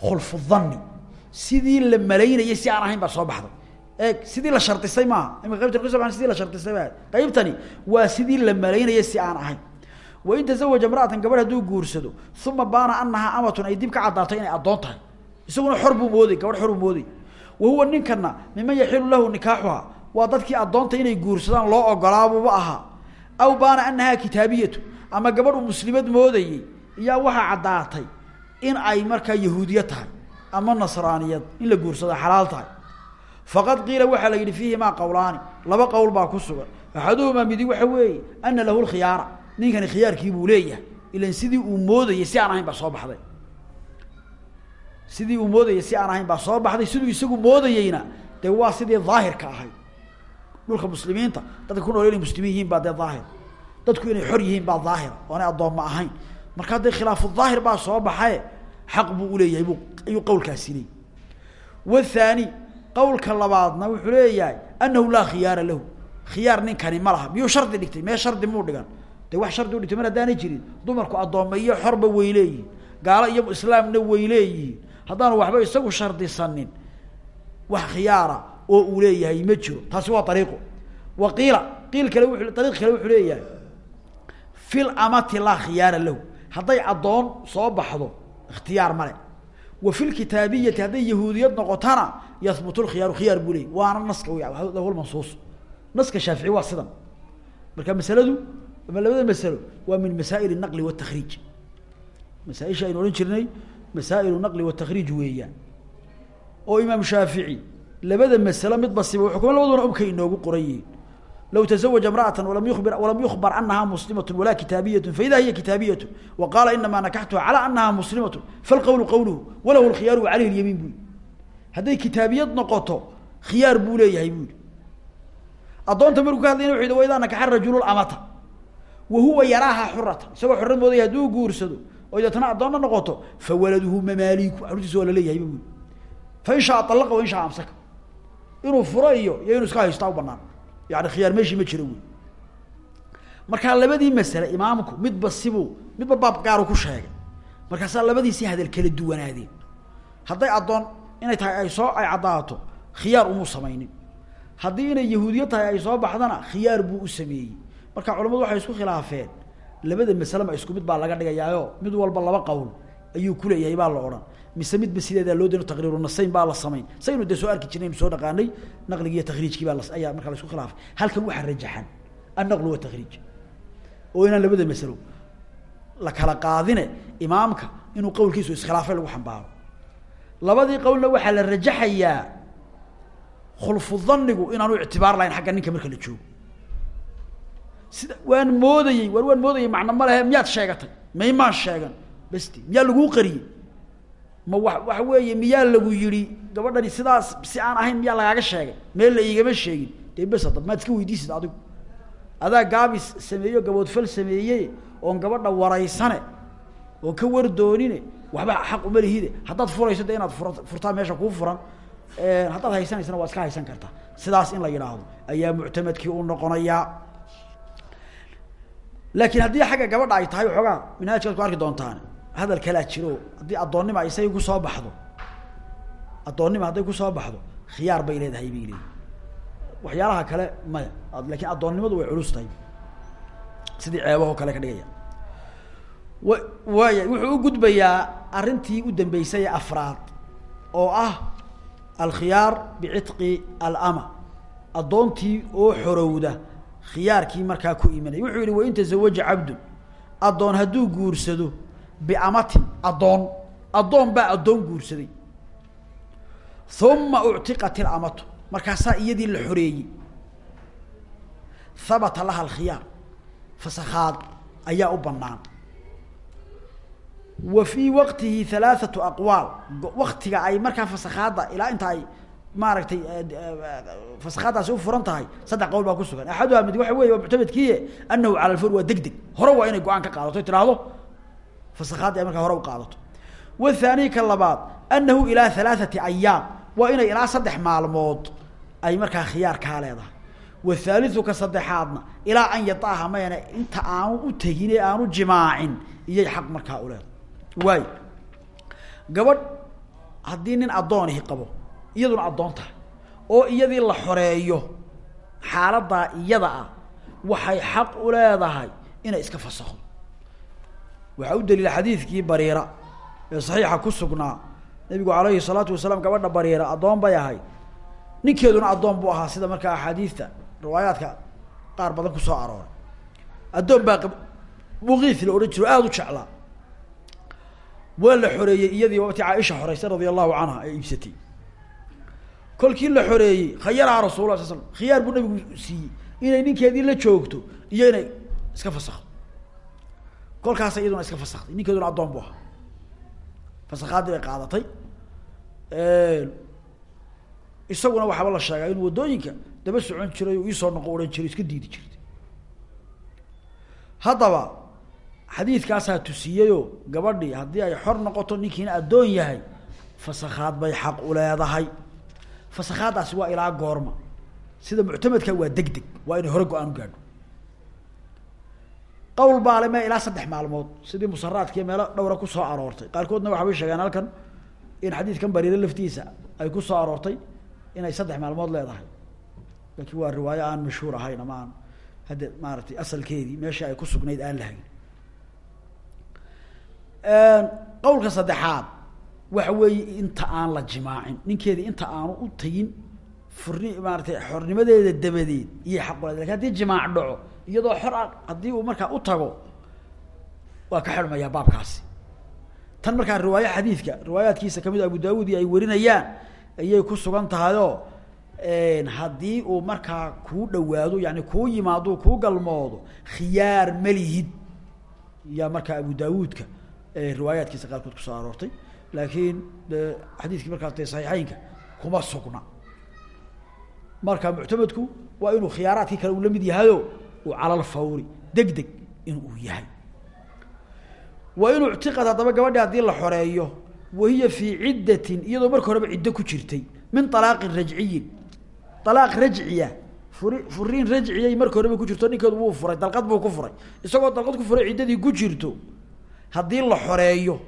khulfu dhanni. Sidii la malaynayay si aan ahayn baa soo baxday. Eeg sidii la shardisay maaha imika qaybtan kuso baan sidii la shardisay baa. Qaybtani waa sidii la malaynayay si aan ahayn. Wain tazawaja imra'atan gabadh hadduu guursado uma baana anahaa amatun ay dib ka caddaato inay addoon tahay. Isaguna xor buu gabadh xor buu wa huwa ninkana miman yaxilu lahu nikaaxuha waa dadkii addoonta inay guursadaan loo ogolaabuba ahaa aw baana anahaa kitaabiyatu ama gabadh uu muslimad moodayey iyaa waxaa caddaatay in ay markaa yahuudiye tahay ama nasraaniyad in la guursado xalaal tahay. Faqad qiila waxaa la yidhi fiihimaa qowlaani laba qowl baa ku sugan. Axaduhumaa midi waxa weeye ana lahu lkhiyaara ninkani khiyaarkii buu leeyahay. Ilan sidii uu moodayey si aan ahayn baa soo baxday. Sidii uu moodayay si aan ahayn baa soo baxday. Siduu isagu moodayeyna dee waa sidii daahirka ahayd dhulka muslimiinta dadka ku nool muslimiin yihiin baa dee daahir. Dadku inay xor yihiin baa daahir. Oonay addoomma ahayn. Marka dee khilaafu daahir baa soo baxaye xaq buu uleeyahay bu ayuu qawlkaasi leeyay. Wathani qawlka labaadna wuxuu leeyahay anahu laa khiyaara lahu. Khiyaar ninkani ma laha. Miyuu shardi dhigtay? Mee shardi muu dhigan? De wax shardi u dhigtay mar haddaanay jirin? Dumarku addoomma iyo xorba way leeyihiin. Iyo islaamna way leeyihiin. Waxba isagu shardisanin wax khiyaara oo uu leeyahay ma jiro. Taasi waa ariiqo wa qiila qiil kale ariiq kale wuxuu leeyahay fil amati laa khiyaara lahu. Hadday addoon soo baxdo ikhtiyaar male wa fi lkitaabiyati hadday yahuudiyad noqotana yahbutu lkhiyaaru khiyaar buu leeyay waana naska lahu lmansuus naska shaafici waa sidan. Marka masaladu ama labada masalo waa min masaa'il naqli watakriij masaaisha aynu odhan jirnay masaa'ilu naqli watakriij weeyaan. Oo imaam shaafici labada masalo midba siba xukuma labaduna obkay inoogu qoran yihiin low taزawaja imra'ata walam yubir walam yukbar anaha muslimaة walaa kitaabiyat faida hiya kitaabiyat wa qaala inamaa nakaxtuha calى anaha muslimaة falqowlu qowluhu walahu اlkhiyaaru caleyh اlyamiin bui hadday kitaabiyad noqoto khiyaar buu leeyahay bui addoonta markuu ka hadlayna wuxu yhi wa idaa nakaxa rajulu amata wa huwa yaraaha xurata isagoo xorad moodaya hadduu guursado oo deetna addoonna noqoto fawaladuhu mamaaliku carurtiisa waa laleeyahay bui fain shaa alaqa wain shaa amsaka inuu furo iyo iyo inuu iska haystaa banaan yani khiyaar meeshii ma jiro wey markaa labadii masale imaamku midba sibuu midba baab gaaru ku sheegay. Markaasaa labadiisii hadal kala duwanaadeen. Hadday addoon inay tahay ay soo ay caddaato khiyaar umuu samaynin. Haddii inay yahuudiya tahay ay soo baxdana khiyaar buu u sameeyey. Marka culamadu waxay isku khilaafeen. Labada masale ma isku mid baa laga dhigayaayo mid walba laba qowl ayuu kuleeyahay baa la odhan mise midba sideedaa loo dino taqriiru nasayn baa la samayn. Saynu dee soo arki jirnaynu soo dhaqaanay naqligi iyo takriijkii baa ayaa markaa la isku khilaafay. Halkan waxaa rajaxan annaqlu watakriij oo inaan labada masalo la kala qaadine imaamka inuu qawlkiisu iskhilaafay lagu xambaaro. Labadii qowlna waxaa la rajaxayaa khulfu dhannigu inaanu ictibaar lahayn xagga ninka marka la joogo. Sida waan moodayey war waan moodayey macna ma lehe miyaad sheegatay? Maymaan sheegan. Basti miyaa laguu qariyey ma wa waxa weeye miyaa lagu yihi gabadhani sidaas si aan ahayn miyaa lagaaga sheegay. Meel la igama sheegin. Dee bes hadda maad iska weydiisid adigu. Adaa gaabis sameeyo gaboodfal sameeye oon gabadha waraysane oon ka wardoonine waxba xaq uma lihide. Haddaad furayso de inaad fura furtaa meesha kuu furan haddaad haysanaysana waa iska haysan kartaa. Sidaas in la yidhaahdo. Ayaa muctamadkii u noqonayaa laakiin haddii xagga gabadha ay tahay waxoogaa minhaajkaad ku arki doontaan hadal kalaa jiro haddii addoonnima ay isagii ku soo baxdo addoonnima hadday ku soo baxdo khiyaar bay leedahay bay leeyihiin waxyaalaha kale maya laakiin addoonnimadu way culus tahay sidii ceebahoo kale ka dhigaya wa wuxuu u gudbayaa arrintii u dambeysay afraad oo ah alkhiyaar bicitqi alama addoontii oo xorowda khiyaarkii markaa ku imanaya wuxuu yihi wain tazawaja cabdun addoon hadduu guursado biamatin addoon. Addoon baa addoon guursaday. Uma uctiqat ilamatu markaasaa iyadii la xoreeyey. Habata laha alkhiyaar. Fasakhaad ayaa u banaan wa fii waqtihi halaathatu aqwaal. Waktiga ay markaa fasakhaadda ilaa inta ay maaragtay fasakhaaddaasi u furan tahay saddex qowl baa ku sugan. Axaduha mid waxa wey waa muctamadkiiye anahu cala alfur waa deg deg hore waa inay go'aan ka qaadato o fasakhaadda ay markaa hore u qaadato. Wathani ka labaad anahu ilaa halaathati ayaam waa inay ilaa saddex maalmood ay markaa khiyaar kaa leedahay. Wathaalithu ka saddexaadna ilaa an yataaha mayana inta aanu u tegin ee aanu jimaacin iyay xaq markaa u leedahay. Waayo gabadh haddii nin addoonihi qabo iyaduna addoon tahay oo iyadii la xoreeyo xaaladdaa iyada ah waxay xaq u leedahay inay iska fasakdo waxaa u xadiidkii bariira ee saxiixa ku sugnaa. Nabigu alayhi salaatu wasalaam gabadha bariira addoon bay ahayd ninkeeduna addoon buu ahaa sida markaa axaadiista riwaayaadka qaar badan ku soo arooray. Addoon baa muqiis la odhan jiro aada u jeclaa. Waa la xoreeyey iyadii wati caaisha xoreysay radia allahu canha ee iibsatay. Kolkii la xoreeyey khayaraha rasulullah sal slam khiyaar buu nabigu siiyey. Inay ninkeedii la joogto iyo inay iska fasakdo kolkaasa iyaduna iska fasaktay ninkeeduna addoon bu ahaa. Fasakhaadii bay qaadatay. Isaguna waxaaba la sheegaa inuu waddooyinka daba socon jiray o iisoo noqo odhan jiray iska diidi jirtay. Haddaba xadiidkaasaa tusiyeyoo gabadhii haddii ay xor noqoto ninkiina addoon yahay fasakhaad bay xaq u leedahay. Fasakhaaddaasi waa ilaa goorma. Sida muctamadka waa deg deg waa inay hore go'aan u gaadho qawl baale me ilaa saddex maalmood. Sidii musaraadkiiyo meelo dhowra ku soo aroortay. Qaarkoodna waxabay sheegeen halkan in xadiidkan bariire laftiisa ay ku soo aroortay inay saddex maalmood leedahay. Laakiin waa riwaayo aan mashhuur ahayn ama aan hadda maaratay asalkeedii meeshii ay ku sugnayd aan lahayn. Qawlka saddexaad waxa weeye inta aan la jimaacin. Ninkeedii inta aanu u tagin furni maaratay xornimadeeda dabadeed iyo xaqule laakiin haddii jimaac dhaco iyadoo xor a haddii uu markaa u tago waa ka xidhmayaa baabkaasi. Tan markaa riwaayo xadiidka riwaayaadkiisa ka mid abu daawud iyo ay warinayaan ayay ku sugan tahayoo haddii uu markaa kuu dhawaado yani kuu yimaado kuu galmoodo khiyaar malihid yaa markaa abu daawuudka riwaayaadkiisa qaarkood ku soo aroortay. Laakiin de xadiiskii markaas saxiixeynka kuma sugna. Marka muctamadku waa inuu khiyaaraadkii kale uu la mid yahayo uu cala lfawri deg deg in uu yahay. Wa in uctiqad haddaba gabadhi haddii la xoreeyo wahiya fii ciddatin iyadoo marka horeba ciddo ku jirtay min alaaqin rajciyin. Alaaq rajciya furi furiin rajciyay marka horeba ku jirto ninkeedu wuu furay dalqad buu ku furay. Isagoo dalqad ku furay ciddadii ku jirto haddii la xoreeyo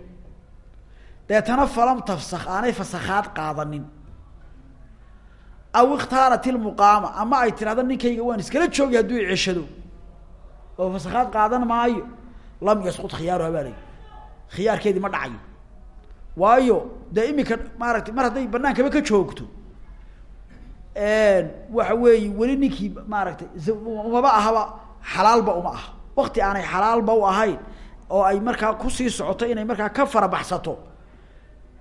deetana falam tafsak aanay fasakhaad qaadanin aw ikhtaarat ilmuqaama ama ay tirahdo ninkayga waan iskala joogi hadduu iceshado oo fasakhaad qaadan maayo. Lam yasqut khiyaaruha baa layi ma dhacayo waayo dee imika maaragtay mar hadday banaankaba ka joogto. Waxa weeye weli ninkii maaragtay umaba ahaba xalaalba uma aha. Wakti aanay xalaalba u ahayn oo ay markaa ku sii socoto inay markaa ka farabaxsato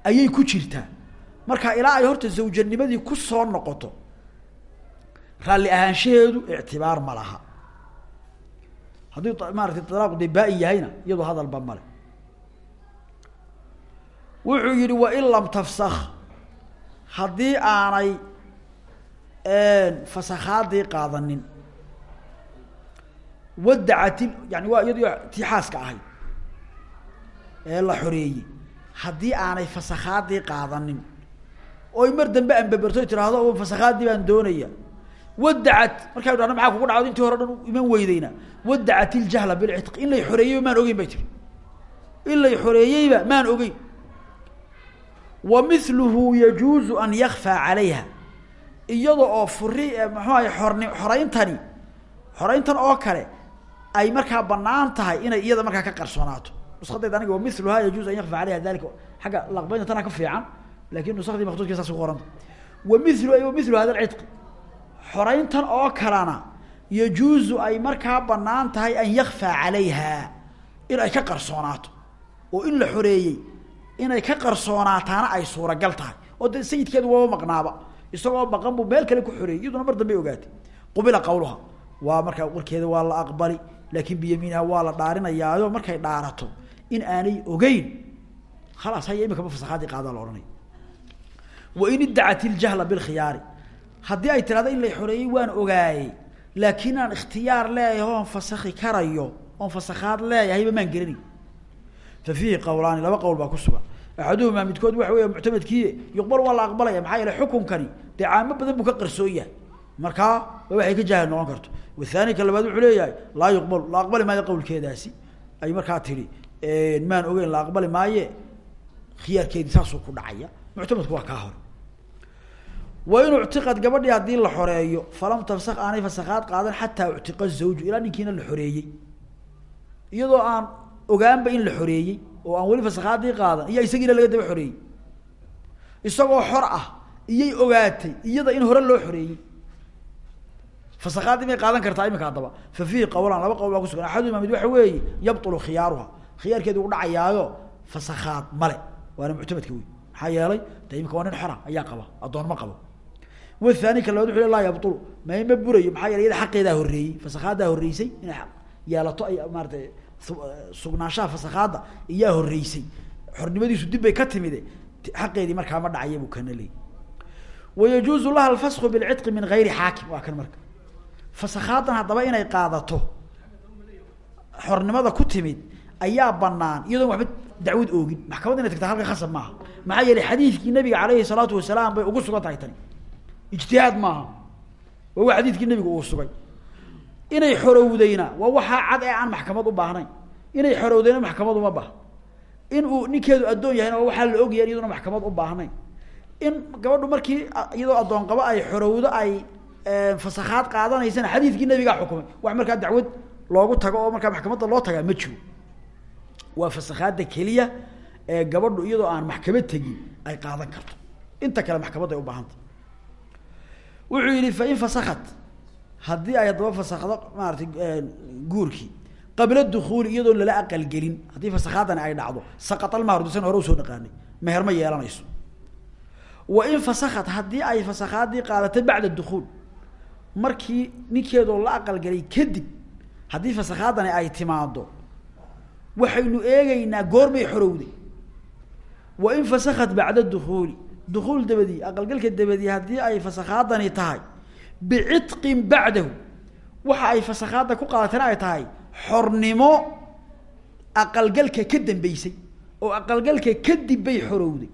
ayay ku jirtaa marka ilaa ay horta zawjanimadii ku soo noqoto raalli ahaanshaheedu ictibaar ma laha. Haddii maaratay talaaqu dee yahayna iyadoo hadalba male wuxuu yihi wain lam tafsak haddii aanay fasakhaadii qaadanin. Wadacati yani waa iyado tii xaaska ahayd ee la xoreeyey. Haddii aanay fasakhaadii qaadanin oy mar dambe anbaberto tiraahdo fasakhaadii baan doonaya. Wadacat markaa dhahno maxaa kugu dhacdo intii hore dhan iman weydeyna wadacat iljahla bilcitq in lay xoreeyeyba maan ogeyn bay tiri in lay xoreeyeyba maan ogeyn. Wa miluhu yajuuzu an yakfaa calayha. Iyada oo furi muxuu ahay xorni xoreyntani xoreyntan oo kale ay markaa bannaan tahay inay iyada markaa ka qarsoonaato. Nuskadayda aniga wamiluha yajuuzu an yakfaa alayha dalika xagga laqbaynta tana ka fiican laakiin nusakdii maktuudki saas ku qoranta wamilu ay wamilu hada lcidqi xoreyntan oo kalena yajuuzu ay markaa bannaan tahay an yakfaa calayha in ay ka qarsoonaato oo in la xoreeyey inay ka qarsoonaataana ay suuragal tahay oo de sayidkeedu waaba maqnaaba isagoo maqan buu meel kale ku xoreeyey iyaduna mar dambay ogaatay qubila qawluha waa markaa warkeeda waa la aqbali laakin biyamiinha waa la dhaarinayaayo markay dhaarato in aanay ogeyn khalaas haya imikaba fasakhaadii qaadaa la ohanaya wain iddacat iljahla bilkhiyaari. Haddii ay tirahdo in lay xoreeyey waan ogaayey. Laakiin aan ikhtiyaar leeyahay oon fasakhi karayo oon fasakhaad leeyahayba maan gelinayn fa fiihi qawlaani laba qowl baa ku sugan. Axaduhumaa midkood waxa wey muctamadkii yuqbal waa la aqbalaya maxaa yeele xukunkani dee caamo badan buu ka qarsoon yahay markaa waxay ka jaahil noqon karto. Wathani ka labaad wuxuu leeyahay laa yuqbalu la aqbali maayo qawlkeedaasi ay markaa tihi maan ogeyn la aqbali maaye khiyaarkeedii wain uctiqad gabadhii haddii la xoreeyo falam tafsak aanay fasakhaad qaadan xataa uctiqa zawju ilaa ninkiina la xoreeyey. Iyadoo aan ogaanba in la xoreeyey oo aan weli fasakhaadii qaadan iya isagiina laga daba xoreeyey. Isagoo xor ah iyay ogaatay iyada in hore loo xoreeyey. Fasakhaadii may qaadan kartaa iminka haddaba. Fa fiihi qawlaan laba qowl baa ku sugan. Axaduhumaa mid waxa weeye yabtulu khiyaaruha. Khiyaarkeedi u dhacayaayo fasakhaad male waana muctamadka wey maxaa yeelay de imika waa nin xora ayaa qaba addoon qabo wathani ka labaad le laa yabtulu. Ma ma burayo maxaa yeele iyada xaqeedaa horreeyey fasakhaaddaa horreysay inay yeelato ay maaratay sugnaanshaha fasakhaadda iyaa horreysay. Xornimadiisu dib bay ka timide xaqeedii markaa ma dhacaya buu kana leeyay. Wayajuuzu laha alfasku bilcidqi min gayri xaakim waa kan marka. Fasakaadan haddaba inay qaadato xornimada ku timid ayaa banaan iyadoon waxba dacwad oogin. Maxkamad inay tagtaa halka khasab maaha. Maxaa yeelay xadiidkii nabiga aleyhi salaatu wasalaam bay ijtihaad maaha. Waa wa xadiidkii nabiga uu sugay. Inay xorowdayna waa waxaa cad ee aan maxkamad u baahnayn. Inay xorowdayna maxkamad uma baah. In uu ninkeedu addoon yahayna waa waxaa la ogyahay iyaduna maxkamad u baahnayn. In gabadhu markii iyadoo addoon qabo ay xorowdo ay fasakhaad qaadanaysana xadiidkii nabigaa xukumay. Wax markaa dacwad loogu tago oo markaa maxkamadda loo tagaa ma jiro. Waa fasakhaadda keliya ee gabadhu iyadoo aan maxkamad tegin ay qaadan karto. Inta kale maxkamadda ay ubaahanta wuxuu yihi fain fasakat haddii ay haddaba fasakdo maaratay guurkii qabla dukuuli iyadoon lala aqalgelin haddii fasakhaadani ay dhacdo saqatalmahru disan hore u soo naqaanay meher ma yeelanayso. Wa in fasakat haddii ay fasakhaadii qaadato bacda dukuul markii ninkeedoo la aqalgelay kadib haddii fasakhaadani ay timaado waxaynu eegeynaa goormay xorowday. Wa in fasakat bacda dukuuli dukuul dabadii aqalgalka dabadii haddii ay fasakhaadani tahay bicitqin bacdahu waxa ay fasakhaadda ku qaadatana ay tahay xornimo aqalgalka ka dambeysay oo aqalgalka kadib bay xorowday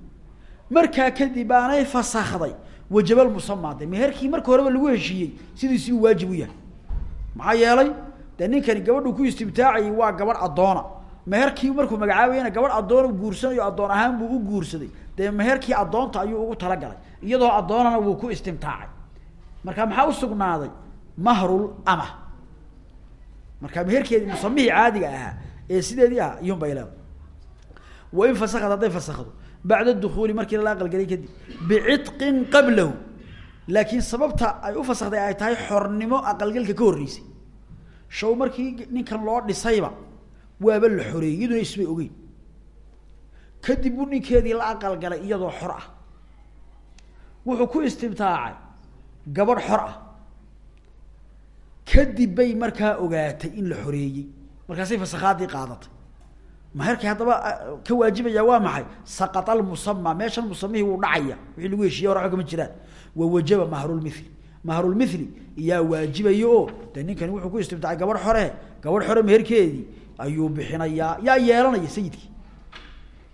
markaa kadib baanay fasakday wajabal musamaade meherkii marka horeba lagu heshiiyey sidiisii uu waajib u yahay maxaa yeelay dee ninkani gabadhu ku istimtaacayay waa gabadh addoona meherkii markuu magacaabayana gabadh addoona guursanayo addoon ahaan buu u guursaday dee meherkii addoonta ayuu ugu talagalay iyadoo addoonana wuu ku istimtaacay. Marka maxaa usugnaaday mahrul ama. Marka meherkeedi musamihii caadiga ahaa ee sideedii ahaa iyun bay leedahay. Wain fasakad hadday fasakdo bacda dukuuli markii lala aqalgelay kadib bicitqin qablahu. Laakiin sababta ay u fasakday ay tahay xornimo aqalgalka ka horreysay. Shaw markii ninkan loo dhisayba waaba la xoreeyey iyaduna ismay ogeyn kadib buu ninkeedii la aqalgalay iyadoo xor ah. Wuxuu ku istimtaacay gabadh xor ah. Kadib bay markaa ogaatay in la xoreeyey. Markaasay fasakhaadii qaadatay. Maherkii haddaba ka waajibaya waa maxay? Saqata almusama meeshan musamihii wuu dhacaya. Wixii lagu heshiiya hore kama jiraan. Wa wajaba mahrulmithli mahrulmithli iyaa waajibaya oo de ninkani wuxuu ku istimtacay gabadh xore. Gabadh xore meherkeedii ayuu bixinayaa yaa yeelanaya sayidkii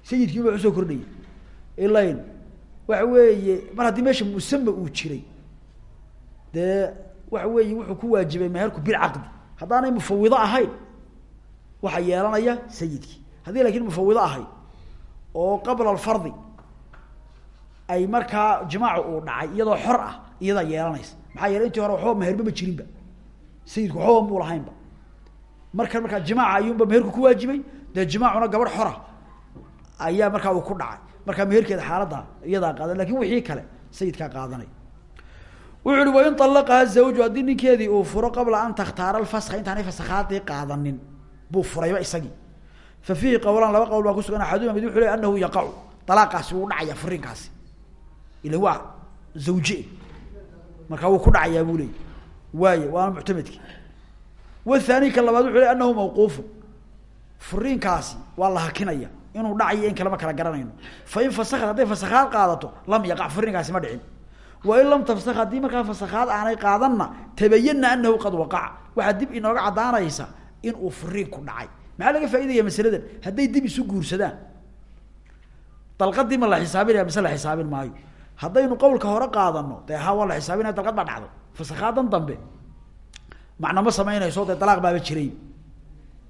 sayidkii baa u soo kordhaya ilain waxa weeye mar haddii meesha musama uu jiray dee waxa weeye wuxuu ku waajibay meherku bilcaqdi haddaanay mufawido ahayn waxaa yeelanaya sayidkii. Haddii laakin mufawido ahayd oo qabla alfardi ay markaa jimaacu uu dhacay iyadoo xor ah iyadaa yeelanaysa. Maxaa yeeley intii hore waxba meherba ma jirinba. Sayidku waxbaba muu lahaynba markan markaa jimaaca ayuunba meherku ku waajibay dee jimaacuna gabadh xora ayaa markaa uu ku dhacay. Markaa meherkeeda xaaladda iyadaa qaadan laakiin wixii kale sayidkaa qaadanay. Wuxu uhi wain alaqaha zawju haddii ninkeedii uu furo qabla an takhtaara alfaska intaanay fasakhaadii qaadanin. Buu furayba isagii. Fa fiihi qowlaan laba qowl baa kusugan axaduma mid wuxu le anahu yaqacu. Alaaqaasi wuu dhacaya furiinkaasi ila waa zawje. Markaa wuu ku dhacayaa buu leeyay waaya waana muctamedki wathani ka labaad wuxu le anahu mawquufu. Furiinkaasi waa la hakinaya inuu dhacayo in kalema kala garanayno. Fain fasakad hadday fasakhaad qaadato lam yaqac furiinkaasi ma dhicin. Wain lam tafsak haddii markaa fasakhaad aanay qaadanna tabayana anahu qad waqaca waxaa dib inooga caddaanaysa in uu furiinku dhacay. Maxaa laga faaidaya masaladan? Hadday dib isu guursadaan. Dalqadii la xisaabinaya mise la xisaabin maayo. Haddaynu qowlka hore qaadano dee ha waa la xisaabinaya dalqad baa dhacday fasakhaadan dambe macna ma samaynayso dee dalaaq baaba jiray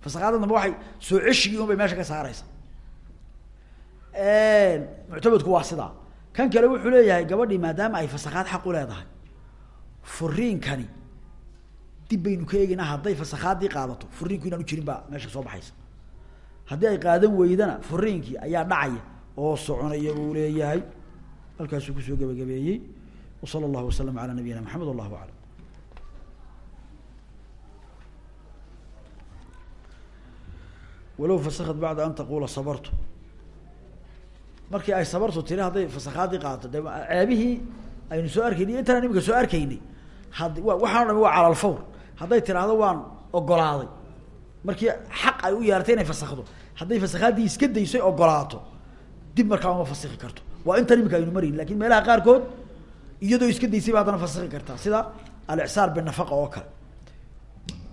fasakhaadan dambe waxay soo ceshigii un bay meesha ka saareysa muctamedku waa sidaa kan kale wuxuu leeyahay gabadhii maadaama ay fasakhaad xaq u leedahay. Furiinkani dib baynu ka eegeynaa hadday fasakhaadii qaadato furiinku inaan u jirin baa meesha soo baxaysa. Haddii ay qaadan weydana furiinkii ayaa dhacaya oo soconaya buu leeyahay. Halkaasuu ku soo gebagabeeyey wa sala allahu wasalam ala nabiyina maxamed wallahu aclam walow fasakad bacda an taqula sabartu markii ay sabartu tiri hadday fasakhaadii qaadato de ceebihii aynu soo arkaynay intaan imika soo arkaynay had waxaan o dhami waa cala alfawr hadday tiraahdo waan ogolaaday. Markii xaq ay u yeeratay inay fasakdo hadday fasakhaadii iska dayso ogolaato. Dib markaa uma fasiki karto. Waa intan imika aynu marayn laakiin meelaha qaarkood iyadoo iska daysay ba haddana fasiki kartaa. Sida alicsaar binafaqa oo kale